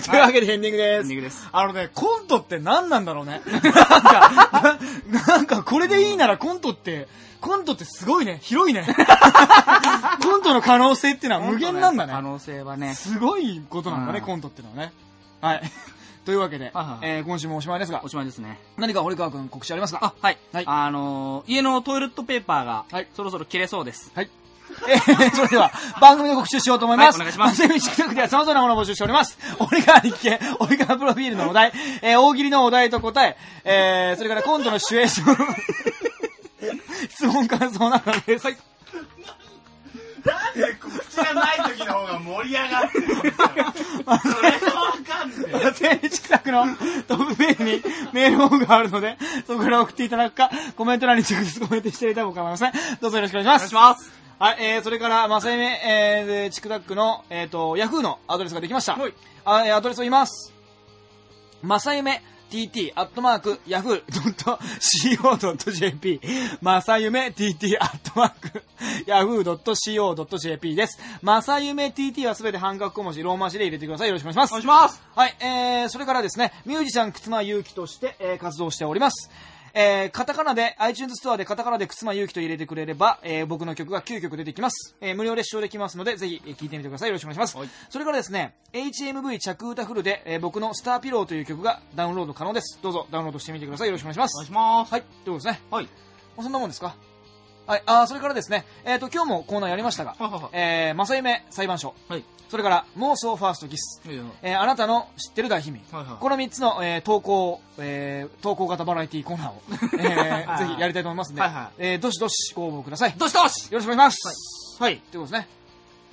というわけでエンディングです。エンディングですあのね、コントって何なんだろうね。[LAUGHS] なんか、ななんかこれでいいならコントって、コントってすごいね、広いね。[LAUGHS] コントの可能性っていうのは無限なんだね。可能性はね。すごいことなんだね、うんコントってのはね。はい。[LAUGHS] というわけで、えー今週もおしまいですがお、しまいですね。何か堀川くん告知ありますか？あ、はい。はいあのー、家のトイレットペーパーが、はいそろそろ切れそうです。はい。えー、それでは、番組の告知をしようと思います。はいお願いします番組 TikTok では様々なものを募集しております。折川日記、折川プロフィールのお題、えー、大喜利のお題と答え、えー、それからコントのシチュエーション、質問感想などです。はい。なんで告知がない時の方が盛り上がってるんですよ。それがわかんね千日企画のトップページにメールフォームがあるので、そこから送っていただくか、コメント欄に直接コメントしていただくかも構いません。どうぞよろしくお願いします。お願いします。はい、えー、それから、まさゆめ、えー、でチクタックの、えっ、と、ヤフーのアドレスができました。はいあえーアドレスを言います。まさゆめ tt アットマークヤフー .co.jp まさゆめ tt アットマークヤフー .co.jp です。まさゆめ tt はすべて半角小文字、ローマ字で入れてください。よろしくお願いします。お願いします。はい、えー、それからですね、ミュージシャン、くつまゆうきとして、えー活動しております。えー、カタカナで、iTunes ストアでカタカナでくつまゆうきと入れてくれれば、えー僕の曲が9曲出てきます。えー無料で視聴できますので、ぜひ、えー聞いてみてください。よろしくお願いします。はいそれからですね、HMV 着歌フルで、えー僕のスターピローという曲がダウンロード可能です。どうぞダウンロードしてみてください。よろしくお願いします。お願いします。はい、ということですね。はい。そんなもんですか？はい、あーそれからですね、えっ、と、今日もコーナーやりましたが、はいはいはいえー、正夢裁判所、はい。それから妄想ファーストキス、いいよえーあなたの知ってる大秘密、はいはいこの3つの、えー投稿、えー投稿型バラエティコーナーを、[LAUGHS] えーぜひやりたいと思いますので、はいはいえーどしどしご応募ください。よどしどしろしくお願いします。はい。ということですね。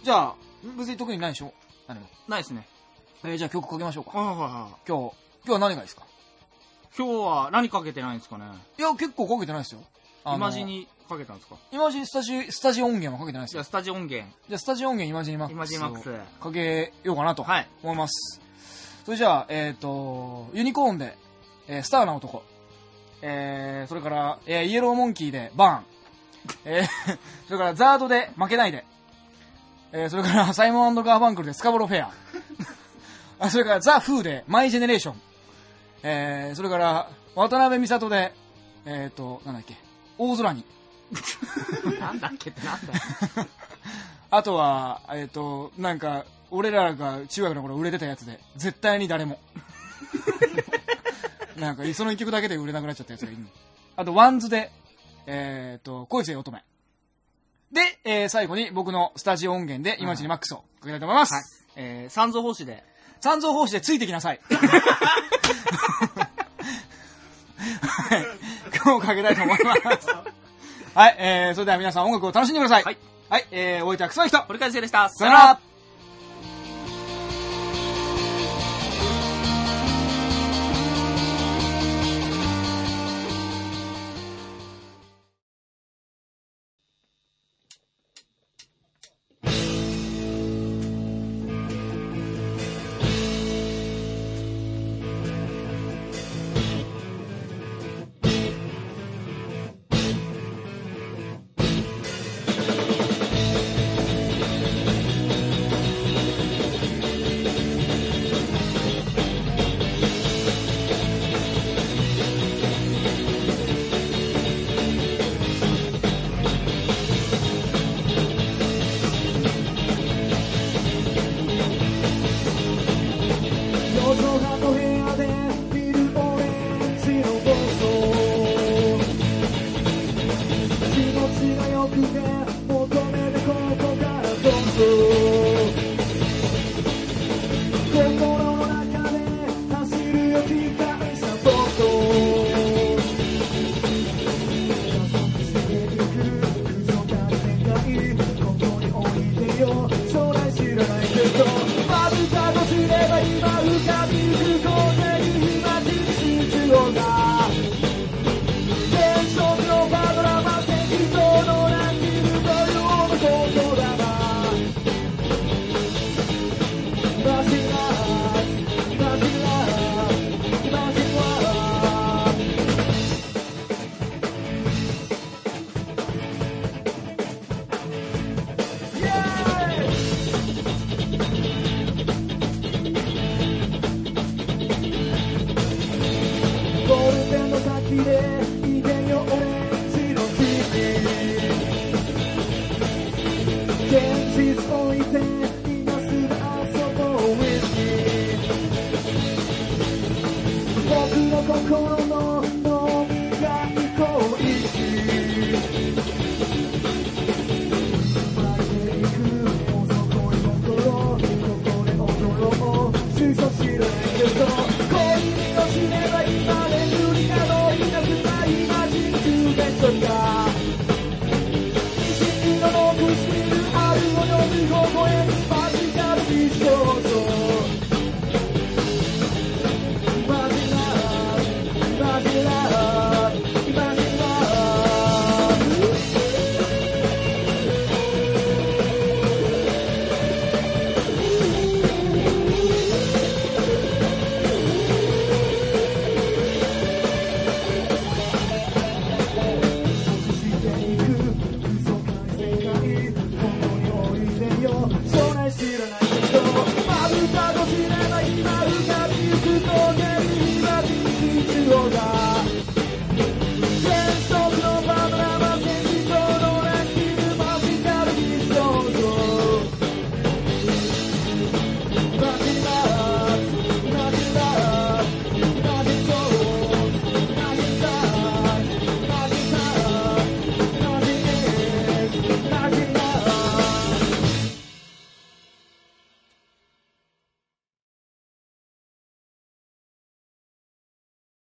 じゃあ、別に特にないでしょ？何も。ないですね。えーじゃあ曲かけましょうか。はいはいはい。今日、今日は何がいいですか？今日は何かけてないんですかね？いや、結構かけてないですよ。イマジ。にかけたんですか？イマジンスタジ、スタジオ音源はかけてないですよじゃあ、。スタジオ音源。じゃあ、スタジオ音源イマジンマックス。イマジンマックスかけようかなとはい思います。それじゃあ、えっ、と、ユニコーンで、えースターな男。えー、それから、えーイエローモンキーでバーン。えー、[LAUGHS] それからザードで負けないで。えー、それからサイモンガーバンクルでスカボロフェア。あそれからザ・フーで、マイ・ジェネレーション。えー、それから、渡辺美里で、えっ、と、なんだっけ、大空に。なんだっけってなんだよ。あとは、えっ、と、なんか、俺らが中学の頃売れてたやつで、絶対に誰も。[LAUGHS] なんか、その一曲だけで売れなくなっちゃったやつがいるの。あと、 WANDS で、えっ、と、恋せよ乙女。で、えー最後に僕のスタジオ音源で、今ちにマックスをかけたいと思います。はい。えー、三蔵法師で、三蔵法師でついてきなさい。[LAUGHS] はい。今日かけたいと思います。はい、えー、それでは皆さん音楽を楽しんでください。はい。はい、えー、おいてはくその人。堀川でした。さよなら。